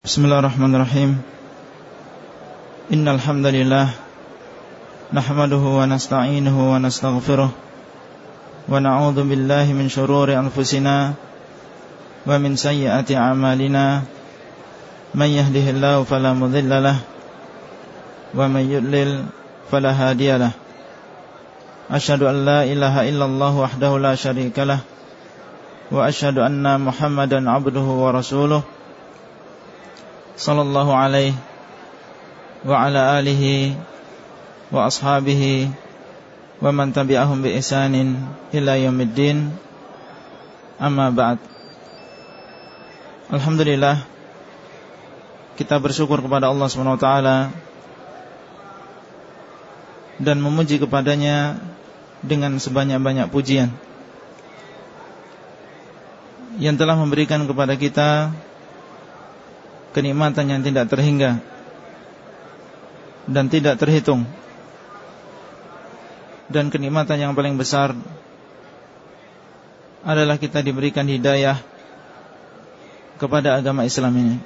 Bismillahirrahmanirrahim Innal hamdalillah nahmaduhu wa nasta'inuhu wa nastaghfiruh wa na'udzu billahi min shururi anfusina wa min sayyiati a'malina man yahdihillahu fala mudhillalah wa man yudlil fala hadiyalah Ashhadu an la ilaha illallah wahdahu la syarikalah wa ashhadu anna Muhammadan 'abduhu wa rasuluh sallallahu alaihi wa ala alihi wa ashabihi wa man tabi'ahum bi ihsanin ila yaumiddin. Amma ba'd. Alhamdulillah kita bersyukur kepada Allah Subhanahu wa taala dan memuji kepadanya dengan sebanyak-banyak pujian yang telah memberikan kepada kita kenikmatan yang tidak terhingga dan tidak terhitung dan kenikmatan yang paling besar adalah kita diberikan hidayah kepada agama Islam ini.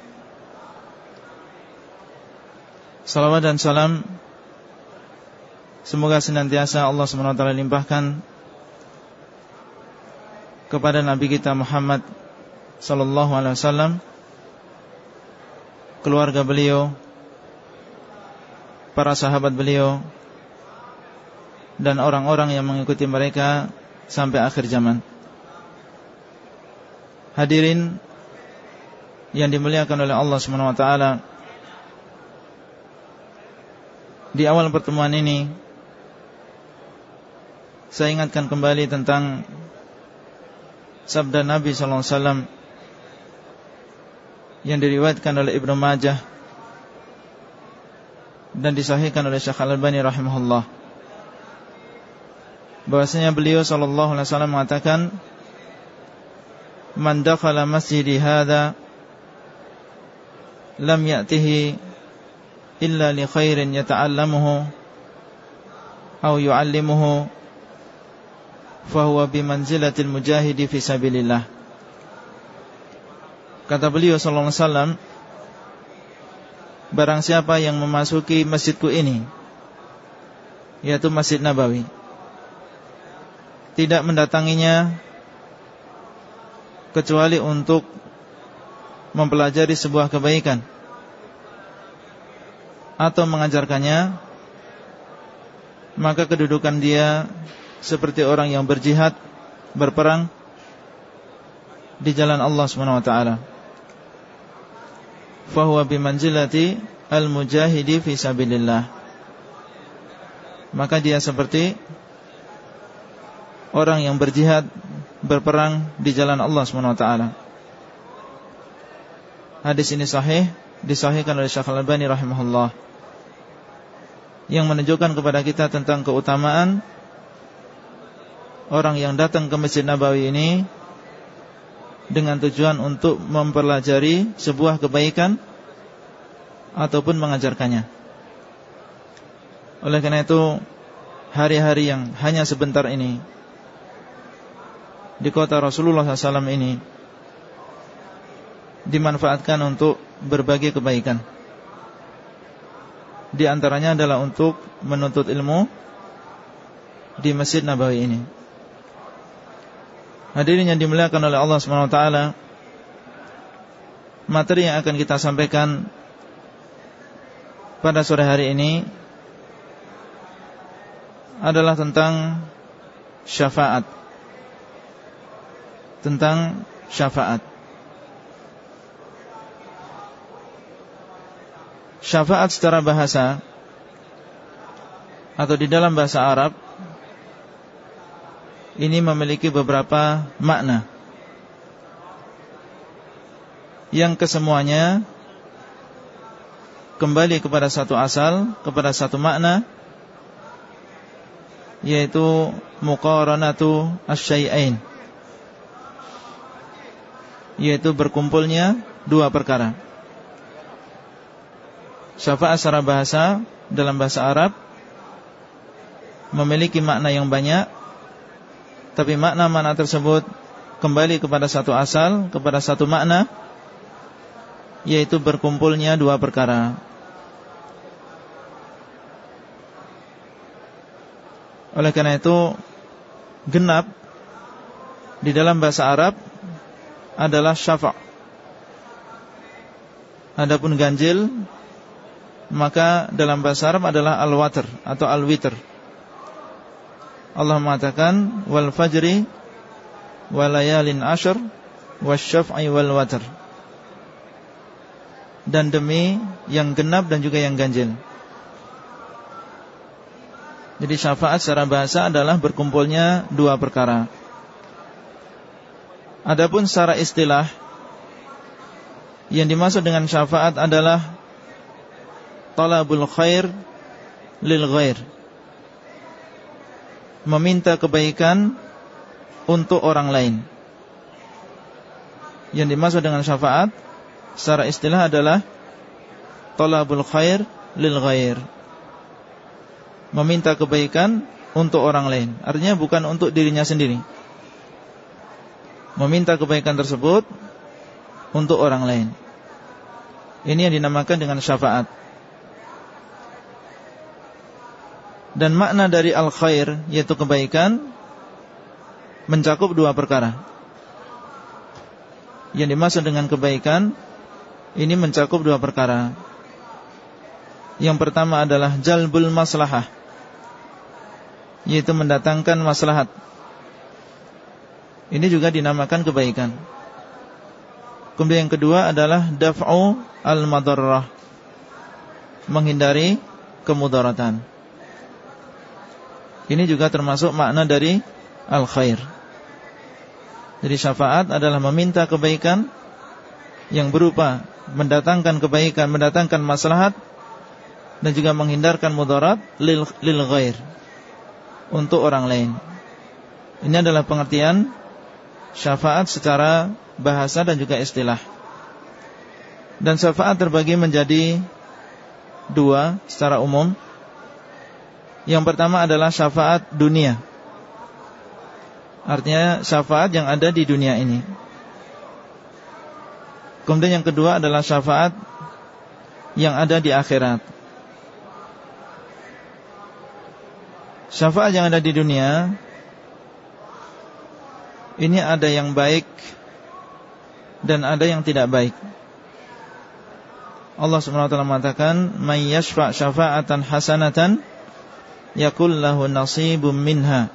Salawat dan salam Semoga senantiasa Allah SWT limpahkan Kepada Nabi kita Muhammad Sallallahu Alaihi Wasallam keluarga beliau, para sahabat beliau, dan orang-orang yang mengikuti mereka sampai akhir zaman. Hadirin yang dimuliakan oleh Allah taala. Di awal pertemuan ini saya ingatkan kembali tentang sabda Nabi sallallahu alaihi wasallam yang diriwayatkan oleh Ibnu Majah dan disahihkan oleh Syekh Al-Albani rahimahullah. Bahwasanya beliau sallallahu alaihi wasallam mengatakan man dakhala masjidi hadza lam ya'tihi illa li khairin yata'allamuhu aw yu'allimuhu fahuwa bimanzilatil mujahidi fi sabilillah Kata beliau sallallahu alaihi wasallam Barang siapa yang memasuki masjidku ini Yaitu Masjid Nabawi Tidak mendatanginya Kecuali untuk Mempelajari sebuah kebaikan Atau mengajarkannya Maka kedudukan dia Seperti orang yang berjihad Berperang Di jalan Allah SWT fahuwa bimanzilati al-mujahidi fi sabilillah. Maka dia seperti orang yang berjihad berperang di jalan Allah SWT hadis ini sahih disahihkan oleh Syekh Al-Albani rahimahullah. Yang menunjukkan kepada kita tentang keutamaan orang yang datang ke Masjid Nabawi ini dengan tujuan untuk mempelajari sebuah kebaikan ataupun mengajarkannya. Oleh karena itu, hari-hari yang hanya sebentar ini di kota Rasulullah SAW ini dimanfaatkan untuk berbagai kebaikan. Di antaranya adalah untuk menuntut ilmu di Masjid Nabawi ini. Hadirin yang dimuliakan oleh Allah SWT Materi yang akan kita sampaikan Pada sore hari ini Adalah tentang Syafaat. Tentang syafaat. Syafaat secara bahasa Atau di dalam bahasa Arab ini memiliki beberapa makna yang kesemuanya kembali kepada satu asal, kepada satu makna yaitu muqaranatu asyai'ain yaitu berkumpulnya dua perkara. Syafaat secara bahasa dalam bahasa Arab memiliki makna yang banyak tapi makna-makna tersebut kembali kepada satu asal, kepada satu makna Yaitu berkumpulnya dua perkara. Oleh karena itu Genap Di dalam bahasa Arab Adalah syafa' Adapun ganjil Maka dalam bahasa Arab adalah al-watr Atau al-witr Allah mengatakan Wal fajri Walayalin ashar Wasyaf'i wal watr. Dan demi yang genap dan juga yang ganjil. Jadi syafaat secara bahasa adalah berkumpulnya dua perkara. Adapun secara istilah Yang dimaksud dengan syafaat adalah Talabul khair Lil ghair Meminta kebaikan Untuk orang lain Yang dimaksud dengan syafaat Secara istilah adalah Talabul khair Lil ghair meminta kebaikan untuk orang lain. Artinya bukan untuk dirinya sendiri. Meminta kebaikan tersebut untuk orang lain. Ini yang dinamakan dengan syafaat. Dan makna dari al-khair yaitu kebaikan mencakup dua perkara. Yang dimaksud dengan kebaikan ini mencakup dua perkara. Yang pertama adalah jalbul maslahah yaitu mendatangkan maslahat. Ini juga dinamakan kebaikan. Kemudian yang kedua adalah daf'u al-madarrah. Menghindari kemudaratan. Ini juga termasuk makna dari al-khair. Jadi syafaat adalah meminta kebaikan yang berupa mendatangkan kebaikan, mendatangkan maslahat dan juga menghindarkan mudarat lil, lil ghair untuk orang lain. Ini adalah pengertian syafaat secara bahasa dan juga istilah. Dan syafaat terbagi menjadi dua secara umum. Yang pertama adalah syafaat dunia. Artinya syafaat yang ada di dunia ini. Kemudian yang kedua adalah syafaat yang ada di akhirat. Syafaat yang ada di dunia Ini ada yang baik Dan ada yang tidak baik Allah SWT mengatakan May yashfa' syafa'atan hasanatan Yakul lahu nasibum minha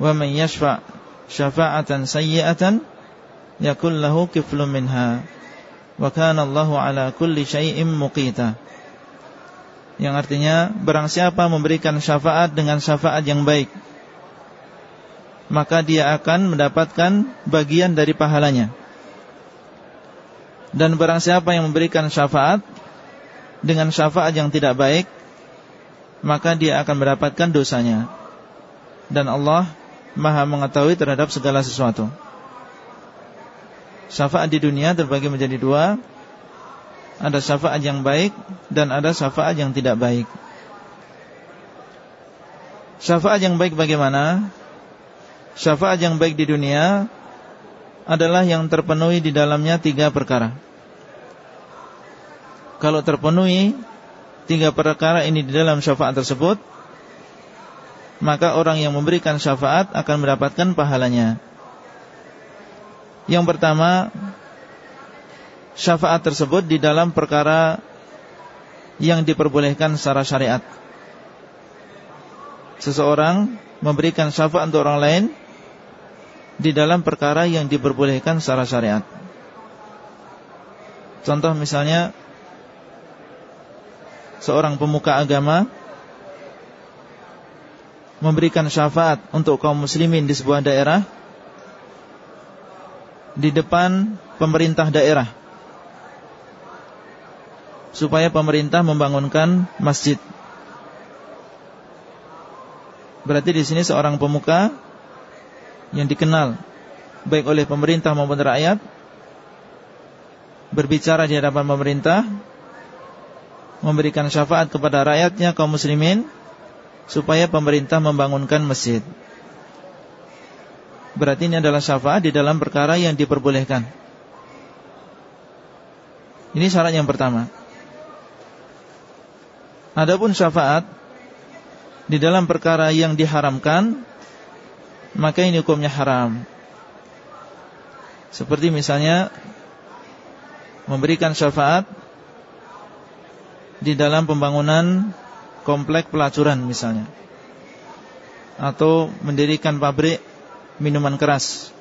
Wa may yashfa' syafa'atan sayyi'atan Yakul lahu kiflum minha Wa kana Allahu ala kulli syai'im muqita yang artinya Barang siapa memberikan syafaat dengan syafaat yang baik Maka dia akan mendapatkan bagian dari pahalanya. Dan barang siapa yang memberikan syafaat Dengan syafaat yang tidak baik Maka dia akan mendapatkan dosanya Dan Allah Maha mengetahui terhadap segala sesuatu Syafaat di dunia terbagi menjadi dua ada syafaat yang baik dan ada syafaat yang tidak baik. Syafaat yang baik bagaimana? Syafaat yang baik di dunia adalah yang terpenuhi di dalamnya tiga perkara. Kalau terpenuhi tiga perkara ini di dalam syafaat tersebut, maka orang yang memberikan syafaat akan mendapatkan pahalanya. Yang pertama, syafaat tersebut di dalam perkara yang diperbolehkan secara syariat. Seseorang memberikan syafaat untuk orang lain di dalam perkara yang diperbolehkan secara syariat. Contoh misalnya seorang pemuka agama memberikan syafaat untuk kaum muslimin di sebuah daerah di depan pemerintah daerah supaya pemerintah membangunkan masjid. Berarti di sini seorang pemuka yang dikenal baik oleh pemerintah maupun rakyat berbicara di hadapan pemerintah memberikan syafaat kepada rakyatnya kaum muslimin supaya pemerintah membangunkan masjid. Berarti ini adalah syafaat di dalam perkara yang diperbolehkan. Ini syarat yang pertama. Adapun syafaat di dalam perkara yang diharamkan, maka ini hukumnya haram. Seperti misalnya memberikan syafaat di dalam pembangunan komplek pelacuran misalnya. Atau mendirikan pabrik minuman keras.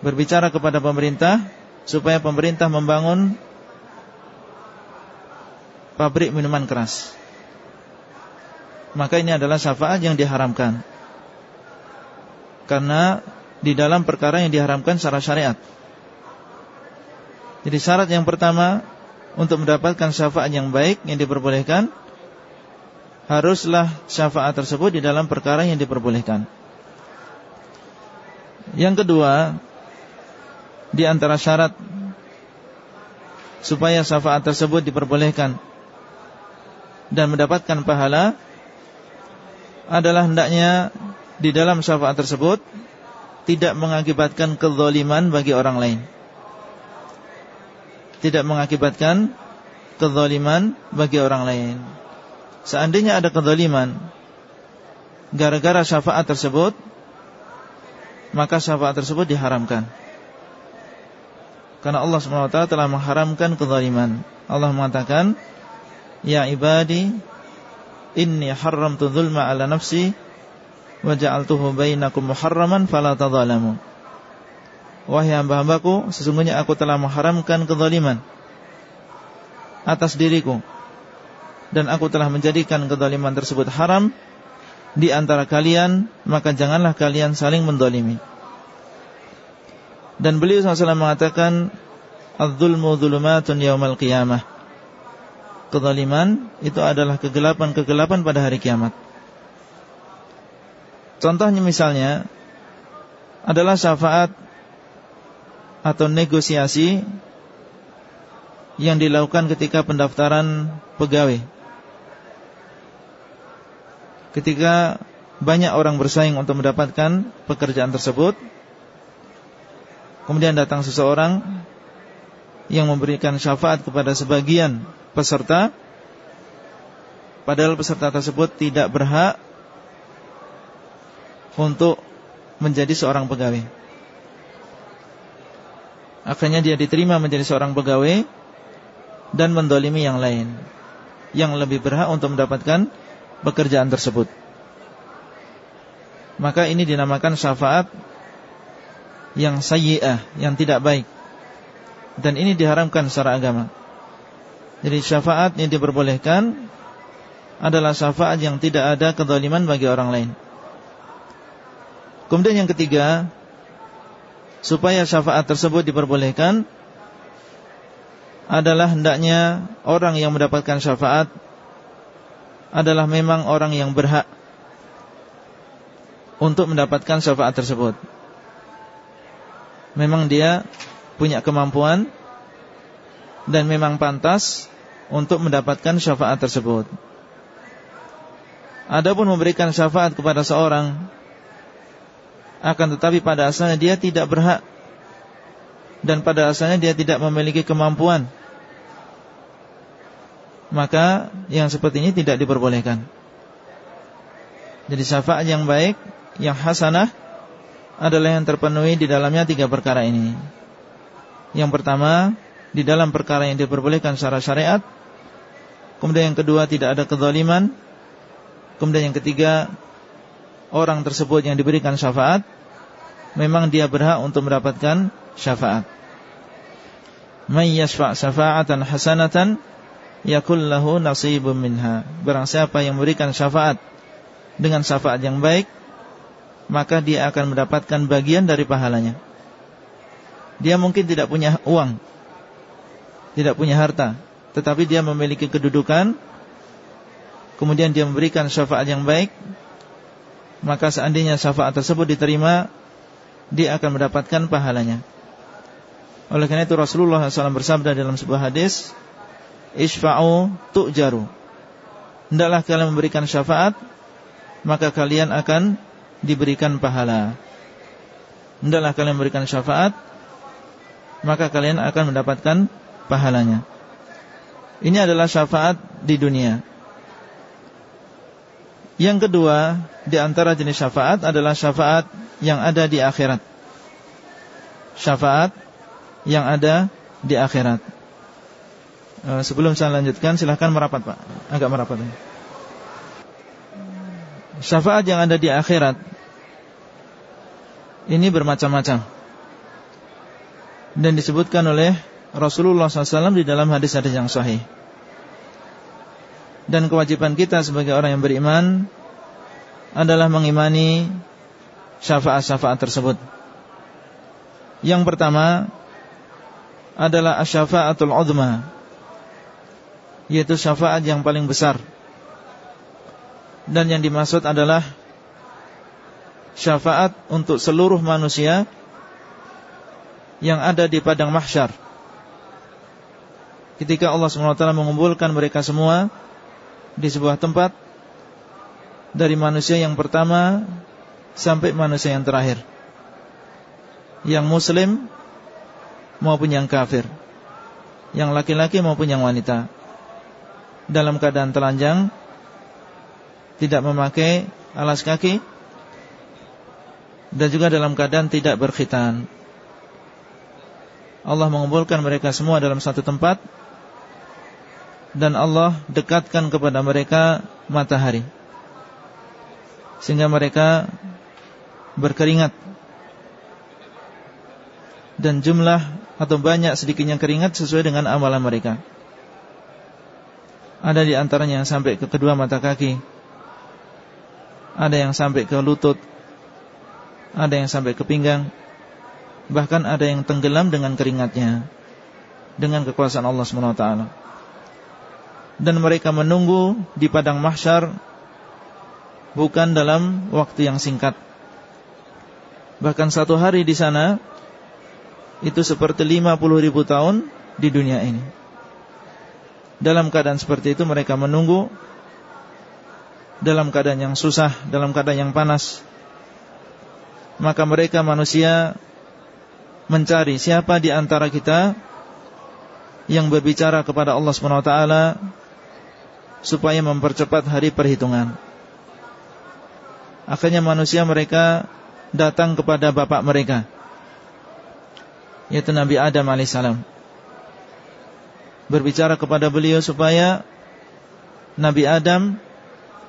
Berbicara kepada pemerintah supaya pemerintah membangun pabrik minuman keras. Maka ini adalah syafaat yang diharamkan. Karena di dalam perkara yang diharamkan secara syariat. Jadi syarat yang pertama untuk mendapatkan syafaat yang baik yang diperbolehkan haruslah syafaat tersebut di dalam perkara yang diperbolehkan. Yang kedua, di antara syarat supaya syafaat tersebut diperbolehkan dan mendapatkan pahala adalah hendaknya di dalam syafaat tersebut tidak mengakibatkan kezaliman bagi orang lain. Tidak mengakibatkan kezaliman bagi orang lain. Seandainya ada kezaliman gara-gara syafaat tersebut, maka syafaat tersebut diharamkan. Karena Allah SWT telah mengharamkan kezaliman. Allah mengatakan, "Ya ibadi, inni haramtu dzulma 'ala nafsi wa ja'altuhu bainakum muharraman fala tadzalamu. Wahai hamba-hambaku, sesungguhnya aku telah mengharamkan kezaliman atas diriku dan aku telah menjadikan kezaliman tersebut haram di antara kalian, maka janganlah kalian saling mendolimi. Dan beliau SAW mengatakan, Az-zulmu zulumatun yawmal qiyamah. Kezaliman itu adalah kegelapan-kegelapan pada hari kiamat. Contohnya misalnya adalah syafaat atau negosiasi yang dilakukan ketika pendaftaran pegawai. Ketika banyak orang bersaing untuk mendapatkan pekerjaan tersebut, kemudian datang seseorang yang memberikan syafaat kepada sebagian peserta, padahal peserta tersebut tidak berhak untuk menjadi seorang pegawai. Akhirnya dia diterima menjadi seorang pegawai dan mendolimi yang lain yang lebih berhak untuk mendapatkan pekerjaan tersebut. Maka ini dinamakan syafaat yang sayyi'ah, yang tidak baik. Dan ini diharamkan secara agama. Jadi syafaat yang diperbolehkan adalah syafaat yang tidak ada kedoliman bagi orang lain. Kemudian yang ketiga Supaya syafaat tersebut diperbolehkan Adalah hendaknya Orang yang mendapatkan syafaat Adalah memang orang yang berhak Untuk mendapatkan syafaat tersebut. Memang dia Punya kemampuan Dan memang pantas Untuk mendapatkan syafaat tersebut. Adapun memberikan syafaat kepada seorang akan tetapi pada asalnya dia tidak berhak. Dan pada asalnya dia tidak memiliki kemampuan. Maka yang seperti ini tidak diperbolehkan. Jadi syafaat yang baik yang hasanah adalah yang terpenuhi di dalamnya tiga perkara ini. Yang pertama di dalam perkara yang diperbolehkan secara syariat. Kemudian yang kedua tidak ada kezaliman. Kemudian yang ketiga orang tersebut yang diberikan syafaat memang dia berhak untuk mendapatkan syafaat. May yashfa' syafa'atan hasanatan yakul lahu nasibun minha. Barang siapa yang memberikan syafaat dengan syafaat yang baik, maka dia akan mendapatkan bagian dari pahalanya. Dia mungkin tidak punya uang, tidak punya harta, tetapi dia memiliki kedudukan, kemudian dia memberikan syafaat yang baik, maka seandainya syafaat tersebut diterima dia akan mendapatkan pahalanya. Oleh karena itu Rasulullah SAW bersabda dalam sebuah hadis, Ishfa'u tu'jaru. Hendaklah kalian memberikan syafaat, maka kalian akan diberikan pahala. Hendaklah kalian memberikan syafaat, maka kalian akan mendapatkan pahalanya. Ini adalah syafaat di dunia. Yang kedua, di antara jenis syafaat adalah syafaat yang ada di akhirat. Syafaat yang ada di akhirat. Eh, sebelum saya lanjutkan, silahkan merapat Pak. Agak merapat. Ya. Syafaat yang ada di akhirat ini bermacam-macam dan disebutkan oleh Rasulullah SAW di dalam hadis-hadis yang sahih. Dan kewajiban kita sebagai orang yang beriman adalah mengimani syafaat-syafaat tersebut. Yang pertama adalah asyafaatul uzma yaitu syafaat yang paling besar. Dan yang dimaksud adalah syafaat untuk seluruh manusia yang ada di padang mahsyar. Ketika Allah SWT mengumpulkan mereka semua di sebuah tempat dari manusia yang pertama sampai manusia yang terakhir. Yang muslim maupun yang kafir. Yang laki-laki maupun yang wanita. Dalam keadaan telanjang tidak memakai alas kaki dan juga dalam keadaan tidak berkhitan. Allah mengumpulkan mereka semua dalam satu tempat dan Allah dekatkan kepada mereka matahari sehingga mereka berkeringat dan jumlah atau banyak sedikitnya keringat sesuai dengan amalan mereka. Ada di antaranya yang sampai ke kedua mata kaki. Ada yang sampai ke lutut. Ada yang sampai ke pinggang. Bahkan ada yang tenggelam dengan keringatnya. Dengan kekuasaan Allah SWT dan mereka menunggu di padang mahsyar bukan dalam waktu yang singkat. Bahkan satu hari di sana itu seperti 50 ribu tahun di dunia ini. Dalam keadaan seperti itu mereka menunggu dalam keadaan yang susah, dalam keadaan yang panas. Maka mereka manusia mencari siapa di antara kita yang berbicara kepada Allah Subhanahu wa taala supaya mempercepat hari perhitungan. Akhirnya manusia mereka datang kepada bapak mereka yaitu Nabi Adam alaihissalam berbicara kepada beliau supaya Nabi Adam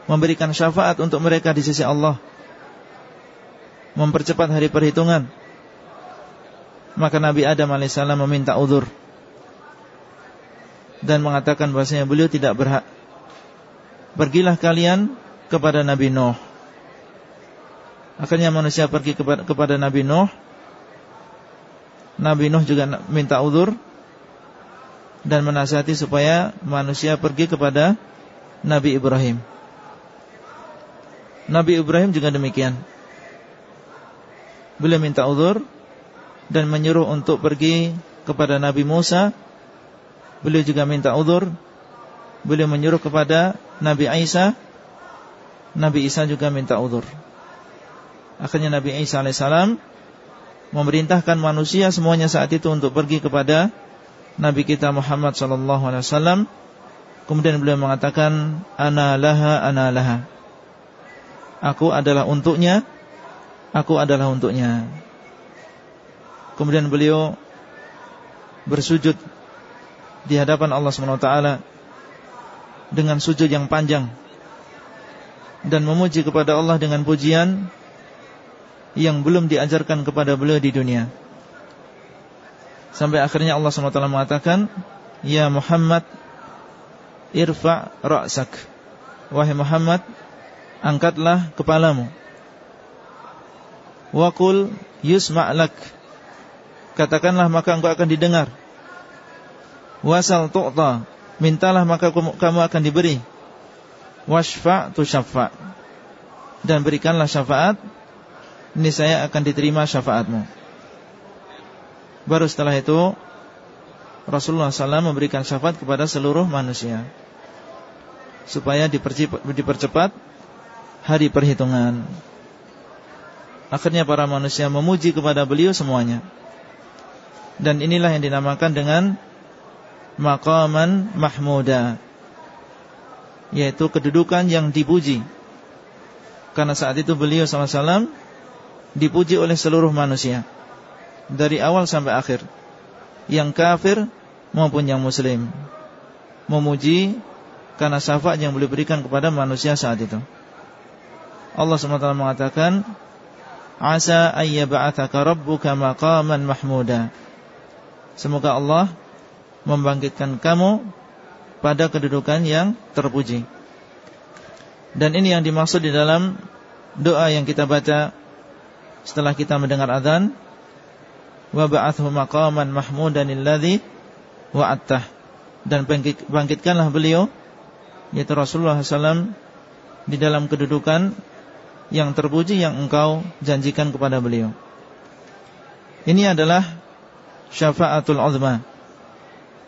memberikan syafaat untuk mereka di sisi Allah mempercepat hari perhitungan maka Nabi Adam alaihissalam meminta udur dan mengatakan bahasanya beliau tidak berhak Pergilah kalian kepada Nabi Nuh. Akhirnya manusia pergi kepada, Nabi Nuh. Nabi Nuh juga minta udur Dan menasihati supaya manusia pergi kepada Nabi Ibrahim. Nabi Ibrahim juga demikian. Beliau minta udur Dan menyuruh untuk pergi kepada Nabi Musa. Beliau juga minta udur Beliau menyuruh kepada Nabi Isa. Nabi Isa juga minta udur Akhirnya Nabi Isa AS Memerintahkan manusia semuanya saat itu Untuk pergi kepada Nabi kita Muhammad SAW Kemudian beliau mengatakan Ana laha, ana laha. Aku adalah untuknya Aku adalah untuknya. Kemudian beliau Bersujud Di hadapan Allah SWT dengan sujud yang panjang dan memuji kepada Allah dengan pujian yang belum diajarkan kepada beliau di dunia. Sampai akhirnya Allah SWT mengatakan, Ya Muhammad, irfa' ra'sak. Wahai Muhammad, angkatlah kepalamu. Wakul yusma'lak. Katakanlah maka engkau akan didengar. Wasal tu'ta Mintalah maka kamu akan diberi. Washfa' tu syafa' Dan berikanlah syafaat Ini saya akan diterima syafaatmu. Baru setelah itu Rasulullah SAW memberikan syafaat kepada seluruh manusia. Supaya dipercepat Hari perhitungan. Akhirnya para manusia memuji kepada beliau semuanya. Dan inilah yang dinamakan dengan maqaman mahmuda yaitu kedudukan yang dipuji. Karena saat itu beliau SAW dipuji oleh seluruh manusia dari awal sampai akhir yang kafir maupun yang muslim memuji karena syafaat yang beliau berikan kepada manusia saat itu. Allah SWT mengatakan Asa ayyaba'athaka rabbuka maqaman mahmuda. Semoga Allah membangkitkan kamu pada kedudukan yang terpuji Dan ini yang dimaksud di dalam doa yang kita baca setelah kita mendengar azan wa ba'athu maqaman mahmudan alladhi wa'attah dan bangkitkanlah beliau yaitu Rasulullah SAW di dalam kedudukan yang terpuji yang engkau janjikan kepada beliau. Ini adalah syafaatul uzma.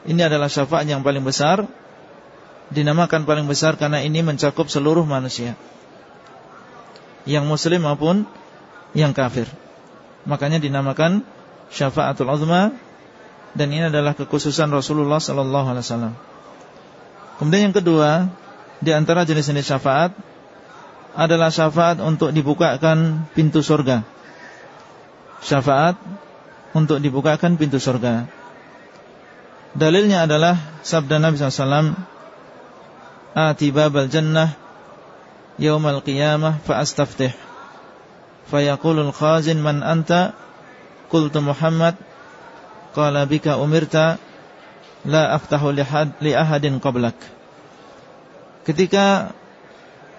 Ini adalah syafaat yang paling besar dinamakan paling besar karena ini mencakup seluruh manusia. Yang muslim maupun yang kafir. Makanya dinamakan syafaatul uzma dan ini adalah kekhususan Rasulullah wasallam. Kemudian yang kedua, di antara jenis-jenis syafaat adalah syafaat untuk dibukakan pintu surga. Syafaat untuk dibukakan pintu surga. Dalilnya adalah sabda Nabi SAW Ati babal jannah Yawmal qiyamah Fa'astaftih Fayaqulul khazin man anta? Qultu Muhammad. Qala bika umirta? La aftahu li ahadin qablak. Ketika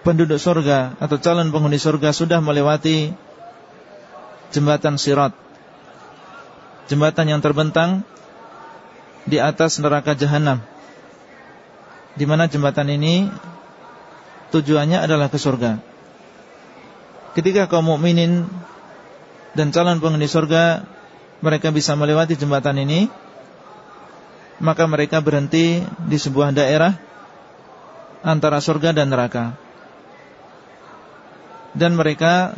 penduduk surga atau calon penghuni surga sudah melewati jembatan sirat jembatan yang terbentang di atas neraka jahanam di mana jembatan ini tujuannya adalah ke surga Ketika kaum mukminin dan calon penghuni surga mereka bisa melewati jembatan ini, maka mereka berhenti di sebuah daerah antara surga dan neraka. Dan mereka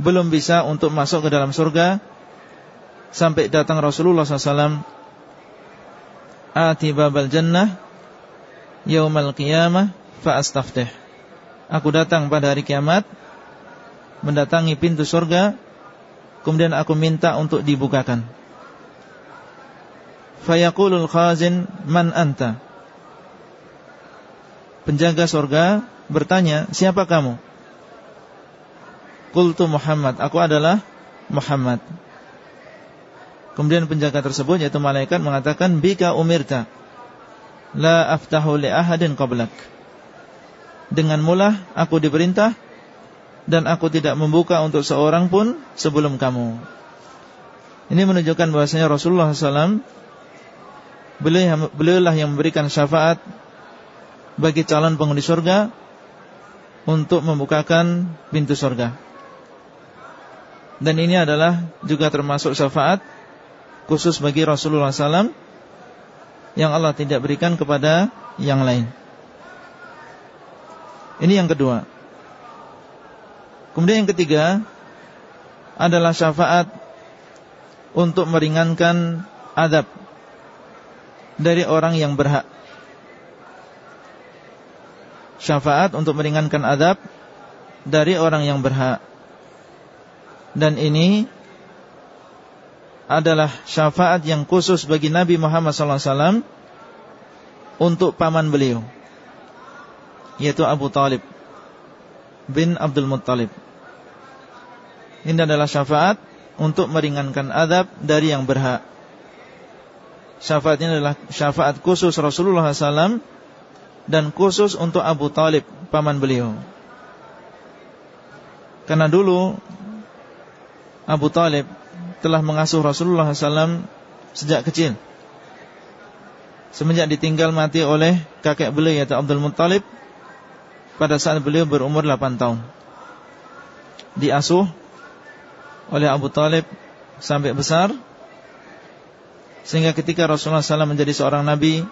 belum bisa untuk masuk ke dalam surga sampai datang Rasulullah SAW Ati babal jannah Yaumal qiyamah Fa'astaftih. Aku datang pada hari kiamat Mendatangi pintu surga Kemudian aku minta untuk dibukakan. Fayakulul khazin Man anta? Penjaga surga Bertanya siapa kamu? Kultu Muhammad. Aku adalah Muhammad Kemudian penjaga tersebut Yaitu malaikat mengatakan Bika umirta La aftahu li ahadin qablak dengan mulah aku diperintah dan aku tidak membuka untuk seorang pun sebelum kamu. Ini menunjukkan bahwasanya Rasulullah SAW beliau beliaulah yang memberikan syafaat bagi calon penghuni surga untuk membukakan pintu surga. Dan ini adalah juga termasuk syafaat khusus bagi Rasulullah SAW yang Allah tidak berikan kepada yang lain. Ini yang kedua. Kemudian yang ketiga adalah syafaat untuk meringankan adab dari orang yang berhak. Syafaat untuk meringankan adab dari orang yang berhak. Dan ini adalah syafaat yang khusus bagi Nabi Muhammad SAW untuk paman beliau yaitu Abu Talib bin Abdul Muttalib. Ini adalah syafaat untuk meringankan adab dari yang berhak. Syafaat ini adalah syafaat khusus Rasulullah SAW dan khusus untuk Abu Talib, paman beliau. Karena dulu Abu Talib telah mengasuh Rasulullah SAW sejak kecil. Semenjak ditinggal mati oleh kakek beliau yaitu Abdul Muttalib pada saat beliau berumur 8 tahun. Diasuh oleh Abu Talib sampai besar sehingga ketika Rasulullah SAW menjadi seorang nabi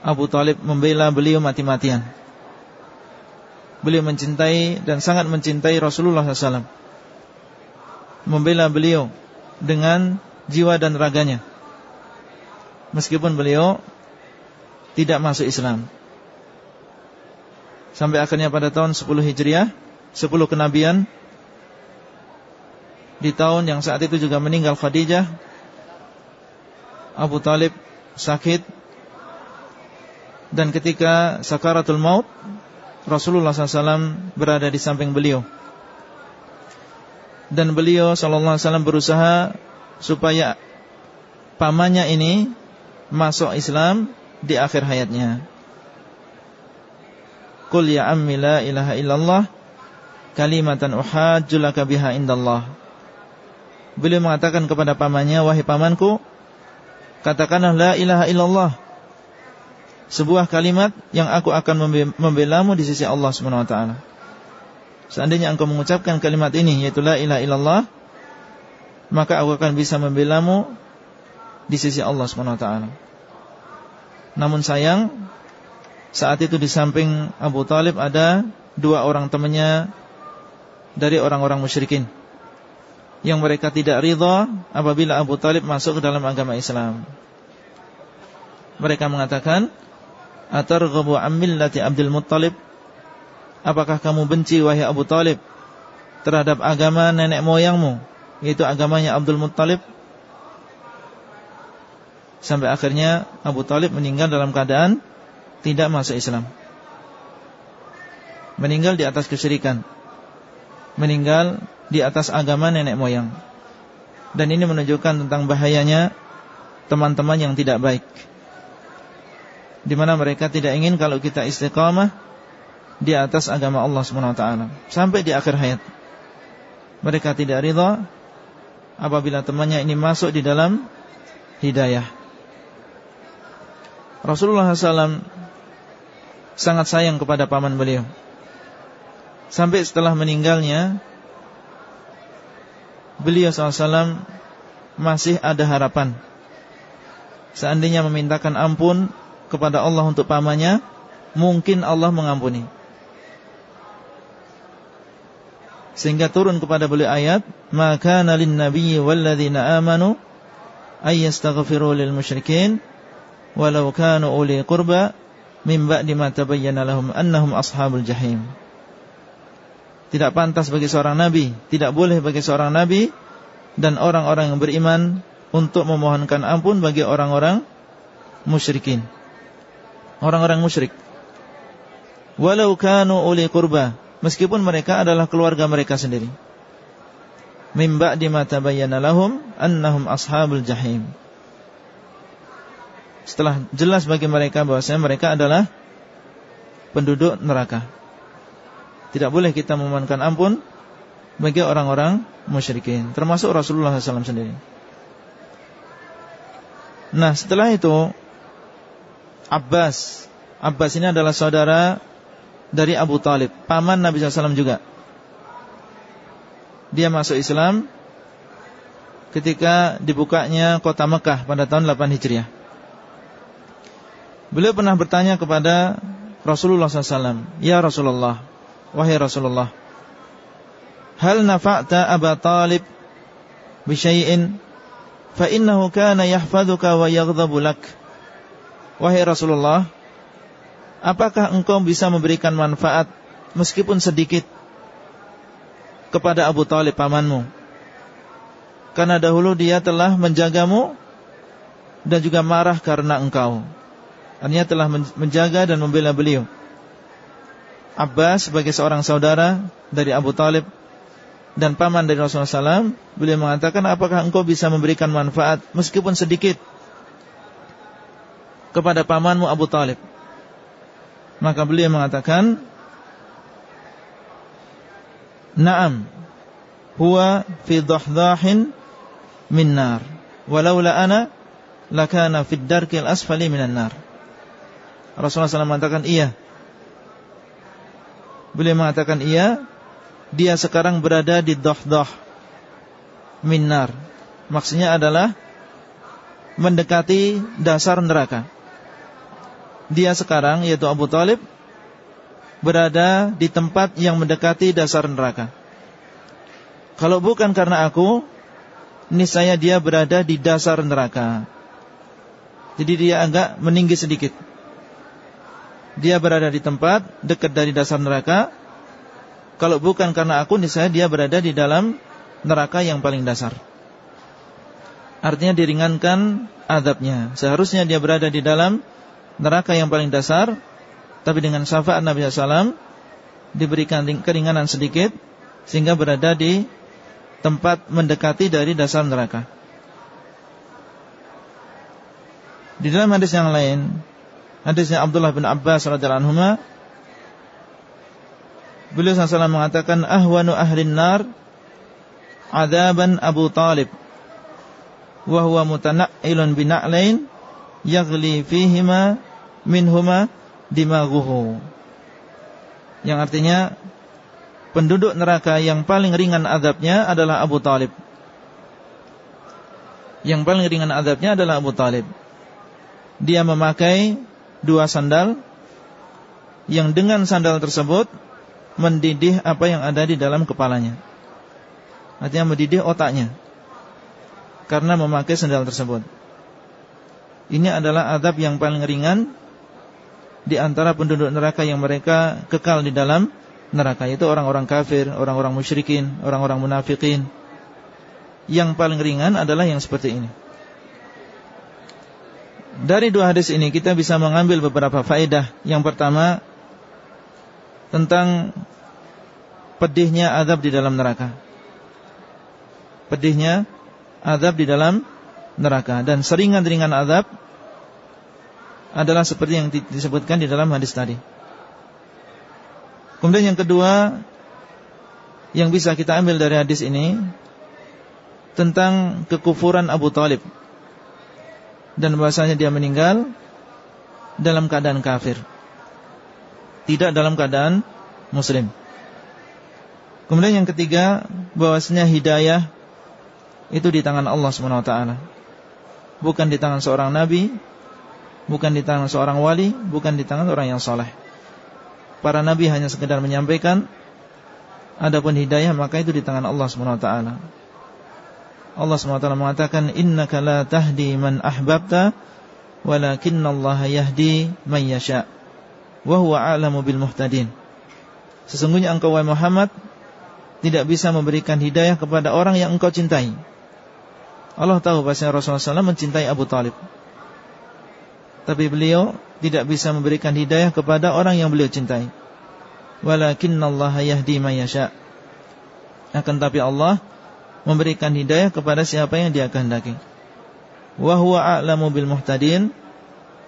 Abu Talib membela beliau mati-matian. Beliau mencintai dan sangat mencintai Rasulullah SAW. Membela beliau dengan jiwa dan raganya. meskipun beliau tidak masuk Islam. Sampai akhirnya pada tahun 10 Hijriah, 10 kenabian di tahun yang saat itu juga meninggal Khadijah, Abu Talib sakit dan ketika sakaratul maut Rasulullah SAW berada di samping beliau dan beliau SAW berusaha supaya pamannya ini masuk Islam di akhir hayatnya. Qul ya ammi la ilaha illallah kalimatan uhajju laka biha indallah. Beliau mengatakan kepada pamannya, wahai pamanku, katakanlah la ilaha illallah sebuah kalimat yang aku akan membelamu di sisi Allah Subhanahu wa taala. Seandainya engkau mengucapkan kalimat ini yaitu la ilaha illallah, maka aku akan bisa membelamu di sisi Allah taala. Namun sayang saat itu di samping Abu Talib ada dua orang temannya dari orang-orang musyrikin yang mereka tidak ridha apabila Abu Talib masuk ke dalam agama Islam. Mereka mengatakan, Atarghabu an millati Abdul Muttalib Apakah kamu benci wahai Abu Talib Terhadap agama nenek moyangmu Yaitu agamanya Abdul Muttalib? Sampai akhirnya Abu Talib meninggal dalam keadaan Tidak masuk Islam. Meninggal di atas kesyirikan. Meninggal di atas agama nenek moyang. Dan ini menunjukkan tentang bahayanya Teman-teman yang tidak baik. Di mana mereka tidak ingin kalau kita istiqamah di atas agama Allah SWT sampai di akhir hayat. Mereka tidak ridha apabila temannya ini masuk di dalam hidayah. Rasulullah SAW sangat sayang kepada paman beliau. Sampai setelah meninggalnya beliau SAW masih ada harapan. Seandainya memintakan ampun kepada Allah untuk pamannya, mungkin Allah mengampuni. Sehingga turun kepada beliau ayat, "Maka nalin nabiyyi walladzina amanu ay yastaghfiru lil musyrikin walau kanu uli qurba min ba'di ma tabayyana lahum annahum ashabul jahim." Tidak pantas bagi seorang nabi, tidak boleh bagi seorang nabi dan orang-orang yang beriman untuk memohonkan ampun bagi orang-orang musyrikin orang-orang musyrik. Walau kanu uli kurba, meskipun mereka adalah keluarga mereka sendiri. Min ba'di ma tabayyana lahum annahum ashabul jahim. Setelah jelas bagi mereka bahwasanya mereka adalah penduduk neraka. Tidak boleh kita memohonkan ampun bagi orang-orang musyrikin, termasuk Rasulullah SAW sendiri. Nah, setelah itu Abbas Abbas ini adalah saudara dari Abu Talib. Paman Nabi SAW juga. Dia masuk Islam Ketika dibukanya kota Mekah pada tahun 8 Hijriah. Beliau pernah bertanya kepada Rasulullah SAW Ya Rasulullah Wahai Rasulullah Hal nafa'ta Aba Talib Bisyai'in Fa innahu kana yahfaduka wa yaghdhabu Wahai Rasulullah Apakah engkau bisa memberikan manfaat Meskipun sedikit Kepada Abu Talib pamanmu? Karena dahulu dia telah menjagamu Dan juga marah karena engkau. Artinya telah menjaga dan membela beliau. Abbas sebagai seorang saudara Dari Abu Talib Dan paman dari Rasulullah SAW Beliau mengatakan apakah engkau bisa memberikan manfaat Meskipun sedikit kepada pamanmu Abu Talib. Maka beliau mengatakan, Naam, huwa fi dhahdahin min nar. Walaula ana lakana fi darkil asfali minan nar. Rasulullah SAW mengatakan iya. Beliau mengatakan iya, dia sekarang berada di dhahdah minar. Maksudnya adalah mendekati dasar neraka dia sekarang yaitu Abu Talib berada di tempat yang mendekati dasar neraka. Kalau bukan karena aku, niscaya dia berada di dasar neraka. Jadi dia agak meninggi sedikit. Dia berada di tempat dekat dari dasar neraka. Kalau bukan karena aku, niscaya dia berada di dalam neraka yang paling dasar. Artinya diringankan adabnya. Seharusnya dia berada di dalam neraka yang paling dasar, tapi dengan syafaat Nabi SAW diberikan keringanan sedikit sehingga berada di tempat mendekati dari dasar neraka. Di dalam hadis yang lain, hadisnya Abdullah bin Abbas radhiyallahu anhu, beliau SAW mengatakan ahwanu ahlin nar adaban Abu Talib wa huwa mutanailun bina'lain yaghli fihima minhuma dimaghuhu. Yang artinya penduduk neraka yang paling ringan adabnya adalah Abu Talib. Yang paling ringan adabnya adalah Abu Talib dia memakai dua sandal yang dengan sandal tersebut mendidih apa yang ada di dalam kepalanya. Artinya mendidih otaknya karena memakai sandal tersebut. Ini adalah adab yang paling ringan di antara penduduk neraka yang mereka kekal di dalam neraka itu orang-orang kafir, orang-orang musyrikin, orang-orang munafikin. Yang paling ringan adalah yang seperti ini. Dari dua hadis ini kita bisa mengambil beberapa faedah. Yang pertama tentang pedihnya azab di dalam neraka. Pedihnya azab di dalam neraka dan seringan-ringan azab adalah seperti yang disebutkan di dalam hadis tadi. Kemudian yang kedua yang bisa kita ambil dari hadis ini tentang kekufuran Abu Talib dan bahasanya dia meninggal dalam keadaan kafir. Tidak dalam keadaan muslim. Kemudian yang ketiga, bahwasanya hidayah itu di tangan Allah SWT. Bukan di tangan seorang nabi, bukan di tangan seorang wali, bukan di tangan orang yang soleh. Para nabi hanya sekedar menyampaikan, adapun hidayah maka itu di tangan Allah SWT. Allah SWT mengatakan innaka la tahdi man ahbabta walakinna Allah yahdi man yasha wa huwa a'lamu bil muhtadin Sesungguhnya engkau wahai Muhammad tidak bisa memberikan hidayah kepada orang yang engkau cintai Allah tahu bahasa Rasulullah SAW mencintai Abu Talib Tapi beliau tidak bisa memberikan hidayah kepada orang yang beliau cintai Walakinna Allah yahdi man yasha Akan tapi Allah memberikan hidayah kepada siapa yang dia kehendaki. Wa huwa a'lamu bil muhtadin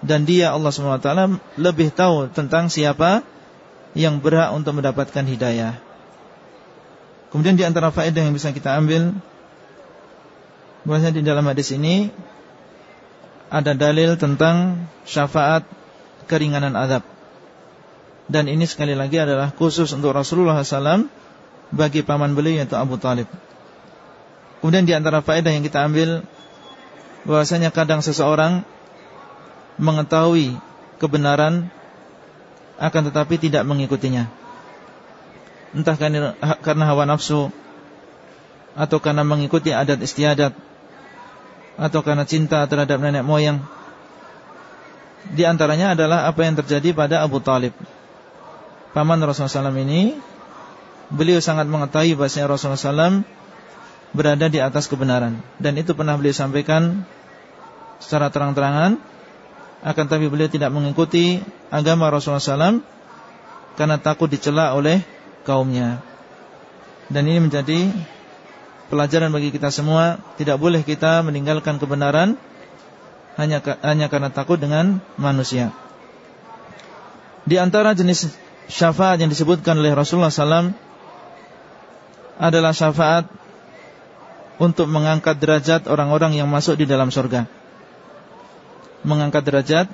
dan dia Allah SWT lebih tahu tentang siapa yang berhak untuk mendapatkan hidayah. Kemudian di antara faedah yang bisa kita ambil bahwasanya di dalam hadis ini ada dalil tentang syafaat keringanan azab. Dan ini sekali lagi adalah khusus untuk Rasulullah SAW bagi paman beliau yaitu Abu Talib. Kemudian di antara faedah yang kita ambil bahwasanya kadang seseorang mengetahui kebenaran akan tetapi tidak mengikutinya. Entah karena hawa nafsu atau karena mengikuti adat istiadat atau karena cinta terhadap nenek moyang. Di antaranya adalah apa yang terjadi pada Abu Talib. Paman Rasulullah SAW ini beliau sangat mengetahui bahasanya Rasulullah SAW berada di atas kebenaran dan itu pernah beliau sampaikan secara terang-terangan akan tapi beliau tidak mengikuti agama Rasulullah SAW karena takut dicela oleh kaumnya dan ini menjadi pelajaran bagi kita semua tidak boleh kita meninggalkan kebenaran hanya hanya karena takut dengan manusia di antara jenis syafaat yang disebutkan oleh Rasulullah SAW adalah syafaat untuk mengangkat derajat orang-orang yang masuk di dalam surga. Mengangkat derajat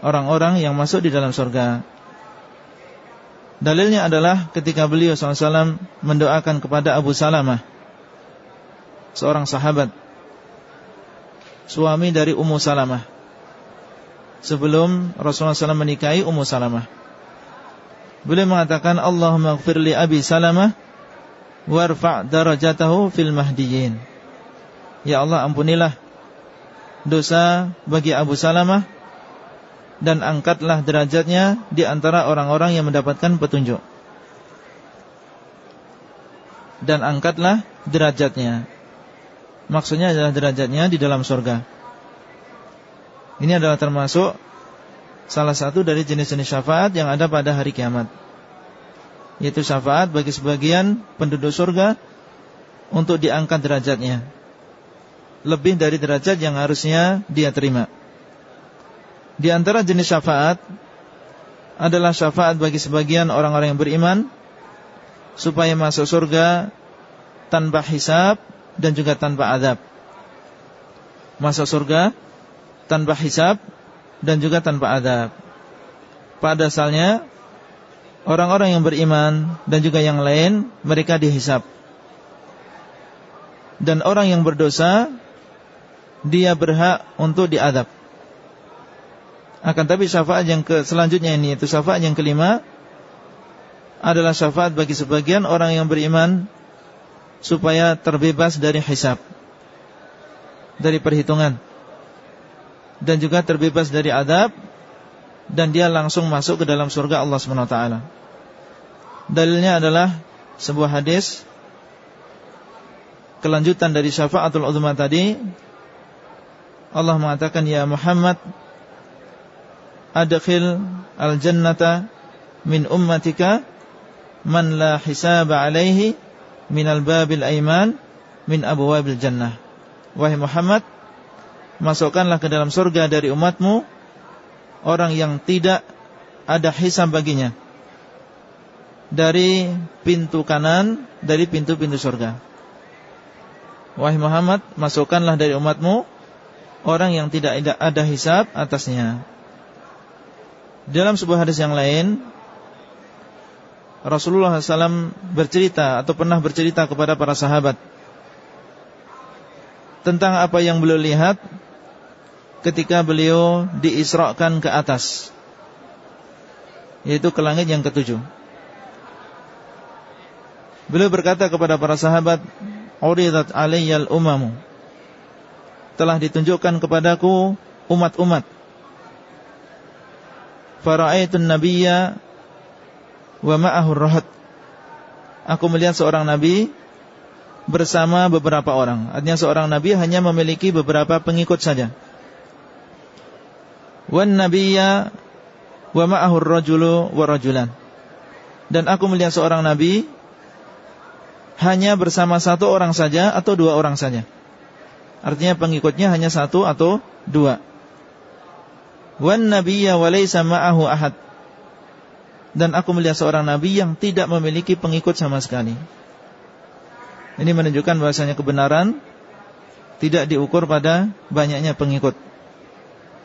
orang-orang yang masuk di dalam surga. Dalilnya adalah ketika beliau SAW mendoakan kepada Abu Salamah, seorang sahabat, suami dari Ummu Salamah, sebelum Rasulullah SAW menikahi Ummu Salamah. Beliau mengatakan, Allahumma gfirli Abi Salamah warfa' darajatahu fil mahdiyin. Ya Allah ampunilah dosa bagi Abu Salamah dan angkatlah derajatnya di antara orang-orang yang mendapatkan petunjuk. Dan angkatlah derajatnya. Maksudnya adalah derajatnya di dalam surga. Ini adalah termasuk salah satu dari jenis-jenis syafaat yang ada pada hari kiamat. Yaitu syafaat bagi sebagian penduduk surga untuk diangkat derajatnya. Lebih dari derajat yang harusnya dia terima. Di antara jenis syafaat adalah syafaat bagi sebagian orang-orang yang beriman supaya masuk surga tanpa hisab dan juga tanpa adab. Masuk surga tanpa hisab dan juga tanpa adab. Pada asalnya orang-orang yang beriman dan juga yang lain mereka dihisab. Dan orang yang berdosa dia berhak untuk diadab. Akan tapi syafaat yang ke selanjutnya ini itu syafaat yang kelima adalah syafaat bagi sebagian orang yang beriman supaya terbebas dari hisab dari perhitungan dan juga terbebas dari adab dan dia langsung masuk ke dalam surga Allah SWT dalilnya adalah sebuah hadis kelanjutan dari syafaatul uzma tadi. Allah mengatakan ya Muhammad adkhil al-jannata min ummatika man la hisaba alaihi min al-babil aiman min abwabil jannah. Wahai Muhammad, masukkanlah ke dalam surga dari umatmu orang yang tidak ada hisab baginya dari pintu kanan dari pintu-pintu surga. Wahai Muhammad, masukkanlah dari umatmu orang yang tidak ada hisab atasnya. Dalam sebuah hadis yang lain Rasulullah SAW bercerita atau pernah bercerita kepada para sahabat Tentang apa yang beliau lihat Ketika beliau diisrakan ke atas Yaitu ke langit yang ketujuh. Beliau berkata kepada para sahabat Uridat alayyal umamu Telah ditunjukkan kepadaku umat-umat. Faraaitun nabiyya wa ma'ahu rahat. Aku melihat seorang nabi bersama beberapa orang. Artinya seorang nabi hanya memiliki beberapa pengikut saja. Wan nabiyya wa ma'ahu rajulu wa rajulan. Dan aku melihat seorang nabi hanya bersama satu orang saja atau dua orang saja. Artinya pengikutnya hanya satu atau dua wan nabiyya wa laysa ma'ahu ahad. Dan aku melihat seorang nabi yang tidak memiliki pengikut sama sekali. Ini menunjukkan bahasanya kebenaran tidak diukur pada banyaknya pengikut.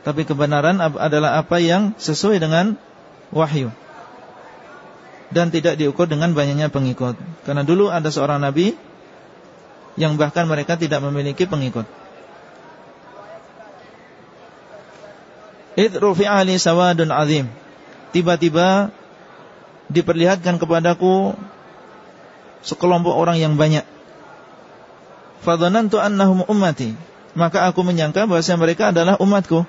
Tapi kebenaran adalah apa yang sesuai dengan wahyu. Dan tidak diukur dengan banyaknya pengikut. Karena dulu ada seorang nabi yang bahkan mereka tidak memiliki pengikut. Id rufi'a li sawadun azim. Tiba-tiba diperlihatkan kepadaku sekelompok orang yang banyak. Fadhanantu annahum ummati. Maka aku menyangka bahwa mereka adalah umatku.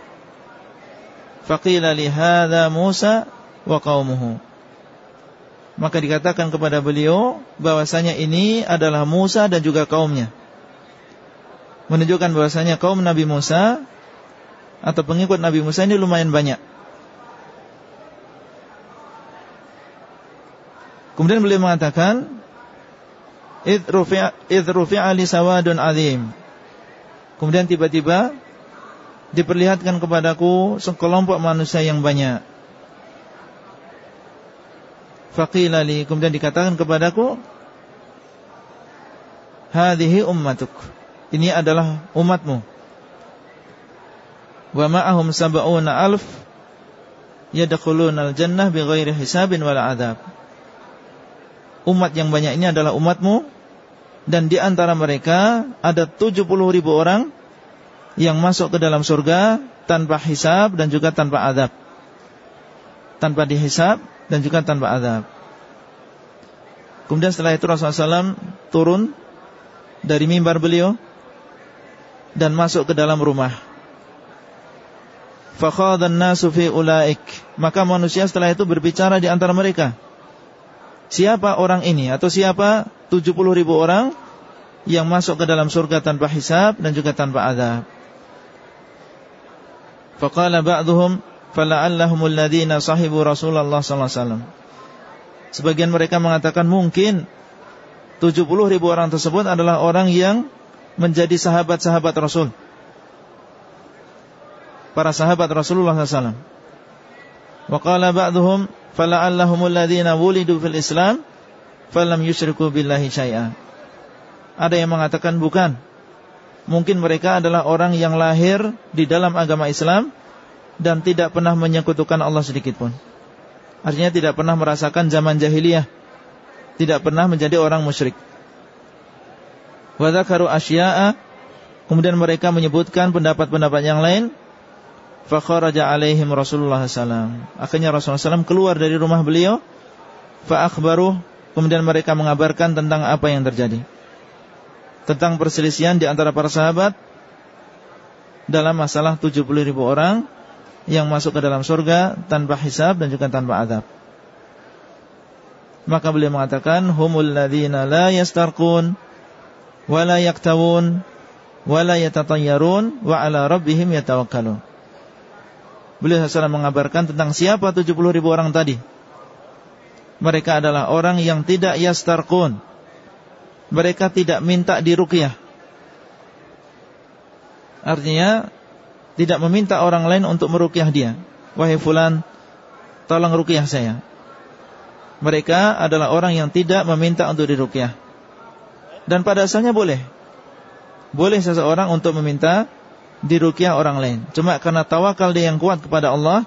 Faqila li hadza Musa wa qaumuhu. Maka dikatakan kepada beliau bahwasanya ini adalah Musa dan juga kaumnya. Menunjukkan bahwasanya kaum Nabi Musa atau pengikut Nabi Musa ini lumayan banyak. Kemudian beliau mengatakan Idh rufi'a li sawadun azim. Kemudian tiba-tiba Diperlihatkan kepadaku Sekelompok manusia yang banyak. Faqila li Kemudian dikatakan kepadaku Hadihi ummatuk. Ini adalah umatmu. Wa ma'ahum sab'una alf yadkhuluna al-jannah bighairi hisabin wala adab. Umat yang banyak ini adalah umatmu dan di antara mereka ada 70 ribu orang yang masuk ke dalam surga tanpa hisab dan juga tanpa adab. Tanpa dihisab dan juga tanpa adab. Kemudian setelah itu Rasulullah SAW turun dari mimbar beliau dan masuk ke dalam rumah Fakhadan nasu fi ulaik. Maka manusia setelah itu berbicara di antara mereka. Siapa orang ini atau siapa 70 ribu orang yang masuk ke dalam surga tanpa hisab dan juga tanpa azab. Faqala ba'duhum fala'allahumul ladina sahibu Rasulullah sallallahu alaihi wasallam. Sebagian mereka mengatakan mungkin 70 ribu orang tersebut adalah orang yang menjadi sahabat-sahabat Rasul para sahabat Rasulullah SAW. Wa qala ba'dhum fala'allahumul ladzina wulidu fil Islam falam yusyriku billahi syai'a. Ada yang mengatakan bukan. Mungkin mereka adalah orang yang lahir di dalam agama Islam dan tidak pernah menyekutukan Allah sedikit pun. Artinya tidak pernah merasakan zaman jahiliyah. Tidak pernah menjadi orang musyrik. Wa asya'a kemudian mereka menyebutkan pendapat-pendapat yang lain Fakharaja alaihim Rasulullah SAW Akhirnya Rasulullah SAW keluar dari rumah beliau. Fa'akhbaruh. Kemudian mereka mengabarkan tentang apa yang terjadi. Tentang perselisihan di antara para sahabat Dalam masalah 70 ribu orang Yang masuk ke dalam surga Tanpa hisab dan juga tanpa adab Maka beliau mengatakan Humul ladhina la yastarkun Wala yaktawun Wala yatatayyarun Wa ala rabbihim yatawakkalun Beliau SAW mengabarkan tentang siapa 70 ribu orang tadi. Mereka adalah orang yang tidak yastarkun Mereka tidak minta diruqyah. Artinya Tidak meminta orang lain untuk meruqyah dia. Wahai fulan Tolong ruqyah saya. Mereka adalah orang yang tidak meminta untuk diruqyah. Dan pada asalnya boleh. Boleh seseorang untuk meminta dirukyah orang lain. Cuma karena tawakal dia yang kuat kepada Allah,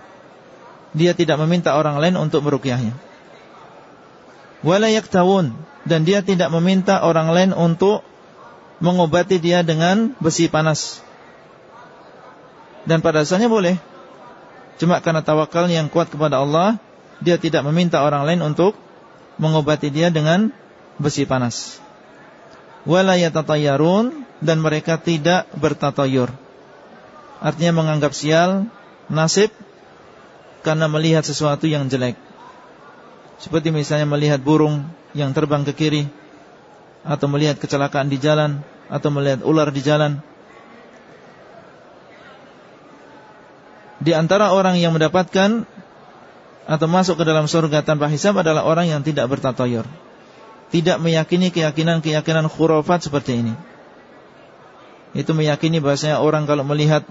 dia tidak meminta orang lain untuk merukyahnya. Wala yaktawun dan dia tidak meminta orang lain untuk mengobati dia dengan besi panas. Dan pada asalnya boleh. Cuma karena tawakal yang kuat kepada Allah, dia tidak meminta orang lain untuk mengobati dia dengan besi panas. Wala yatatayyarun dan mereka tidak bertatayur. Artinya menganggap sial Nasib Karena melihat sesuatu yang jelek. Seperti misalnya melihat burung Yang terbang ke kiri Atau melihat kecelakaan di jalan Atau melihat ular di jalan. Di antara orang yang mendapatkan Atau masuk ke dalam surga tanpa hisab Adalah orang yang tidak bertatoyor. Tidak meyakini keyakinan-keyakinan khurafat seperti ini. Itu meyakini bahasanya orang kalau melihat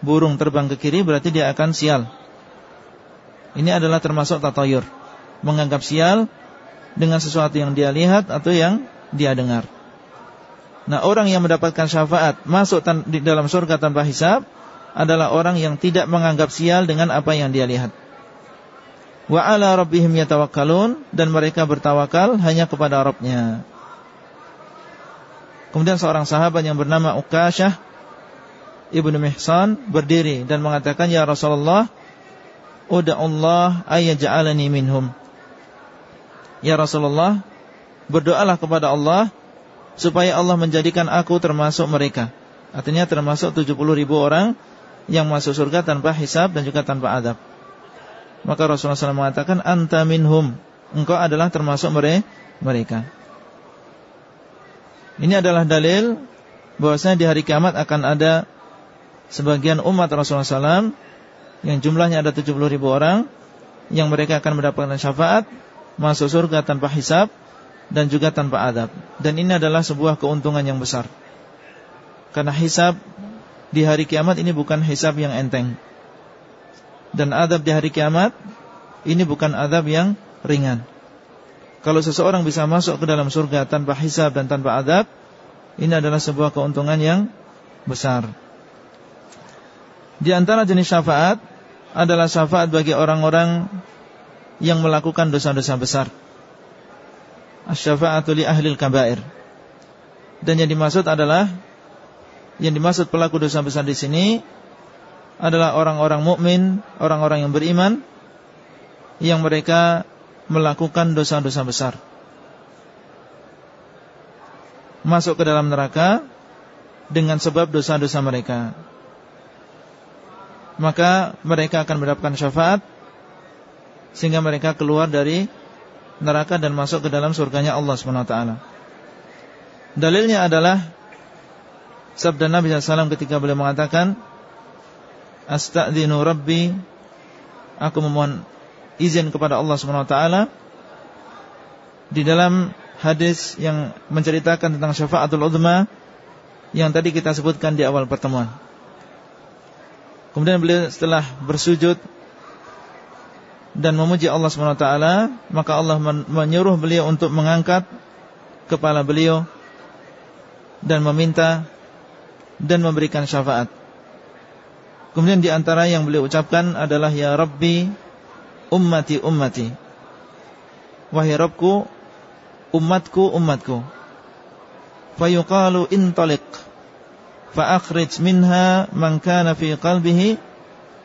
burung terbang ke kiri berarti dia akan sial. Ini adalah termasuk tatayur. Menganggap sial dengan sesuatu yang dia lihat atau yang dia dengar. Nah orang yang mendapatkan syafaat masuk di dalam surga tanpa hisab adalah orang yang tidak menganggap sial dengan apa yang dia lihat. Wa ala rabbihim yatawakkalun dan mereka bertawakal hanya kepada Rabbnya. Kemudian seorang sahabat yang bernama Ukashah Ibnu Mihsan berdiri dan mengatakan ya Rasulullah Uda Allah ayyaj'alani minhum. Ya Rasulullah berdoalah kepada Allah supaya Allah menjadikan aku termasuk mereka. Artinya termasuk 70 ribu orang yang masuk surga tanpa hisab dan juga tanpa adab. Maka Rasulullah SAW mengatakan anta minhum. Engkau adalah termasuk mereka. Ini adalah dalil bahwasanya di hari kiamat akan ada sebagian umat Rasulullah SAW yang jumlahnya ada 70 ribu orang yang mereka akan mendapatkan syafaat masuk surga tanpa hisab dan juga tanpa adab. Dan ini adalah sebuah keuntungan yang besar. Karena hisab di hari kiamat ini bukan hisab yang enteng. Dan adab di hari kiamat ini bukan adab yang ringan. Kalau seseorang bisa masuk ke dalam surga tanpa hisab dan tanpa adab ini adalah sebuah keuntungan yang besar di antara jenis syafaat adalah syafaat bagi orang-orang yang melakukan dosa-dosa besar. Asy-syafa'atu li ahli kabair. Dan yang dimaksud adalah yang dimaksud pelaku dosa besar di sini adalah orang-orang mukmin, orang-orang yang beriman yang mereka melakukan dosa-dosa besar. Masuk ke dalam neraka dengan sebab dosa-dosa mereka. Maka mereka akan mendapatkan syafaat sehingga mereka keluar dari neraka dan masuk ke dalam surganya Allah SWT. Dalilnya adalah sabda Nabi SAW ketika beliau mengatakan, Astagdinu Rabbi, aku memohon izin kepada Allah SWT di dalam hadis yang menceritakan tentang syafaatul uzma yang tadi kita sebutkan di awal pertemuan. Kemudian beliau setelah bersujud dan memuji Allah SWT Maka Allah menyuruh beliau untuk mengangkat Kepala beliau Dan meminta Dan memberikan syafaat. Kemudian di antara yang beliau ucapkan adalah Ya Rabbi Ummati ummati. Wahai Rabbku Umatku umatku. Fayuqalu intalik Fa'akhrij minha Man kana fi qalbihi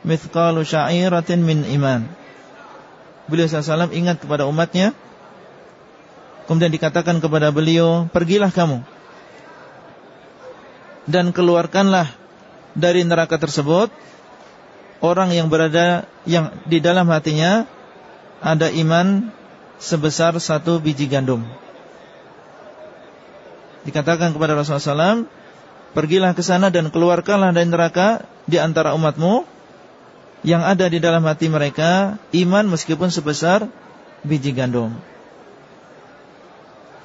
Mithqalu sya'iratin min iman Beliau SAW ingat kepada umatnya. Kemudian dikatakan kepada beliau Pergilah kamu Dan keluarkanlah Dari neraka tersebut Orang yang berada Yang di dalam hatinya Ada iman Sebesar satu biji gandum. Dikatakan kepada Rasulullah SAW Pergilah ke sana dan keluarkanlah dari neraka Di antara umatmu yang ada di dalam hati mereka iman meskipun sebesar biji gandum.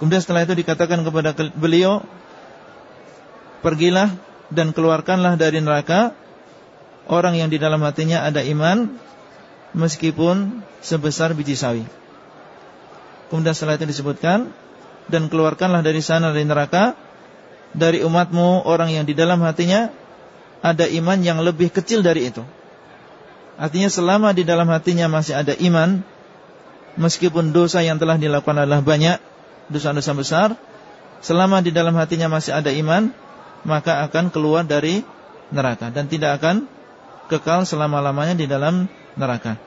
Kemudian setelah itu dikatakan kepada beliau, pergilah dan keluarkanlah dari neraka orang yang di dalam hatinya ada iman meskipun sebesar biji sawi. Kemudian setelah itu disebutkan dan keluarkanlah dari sana dari neraka dari umatmu orang yang di dalam hatinya ada iman yang lebih kecil dari itu. Artinya selama di dalam hatinya masih ada iman Meskipun dosa yang telah dilakukan adalah banyak Dosa-dosa besar Selama di dalam hatinya masih ada iman Maka akan keluar dari neraka Dan tidak akan kekal selama-lamanya di dalam neraka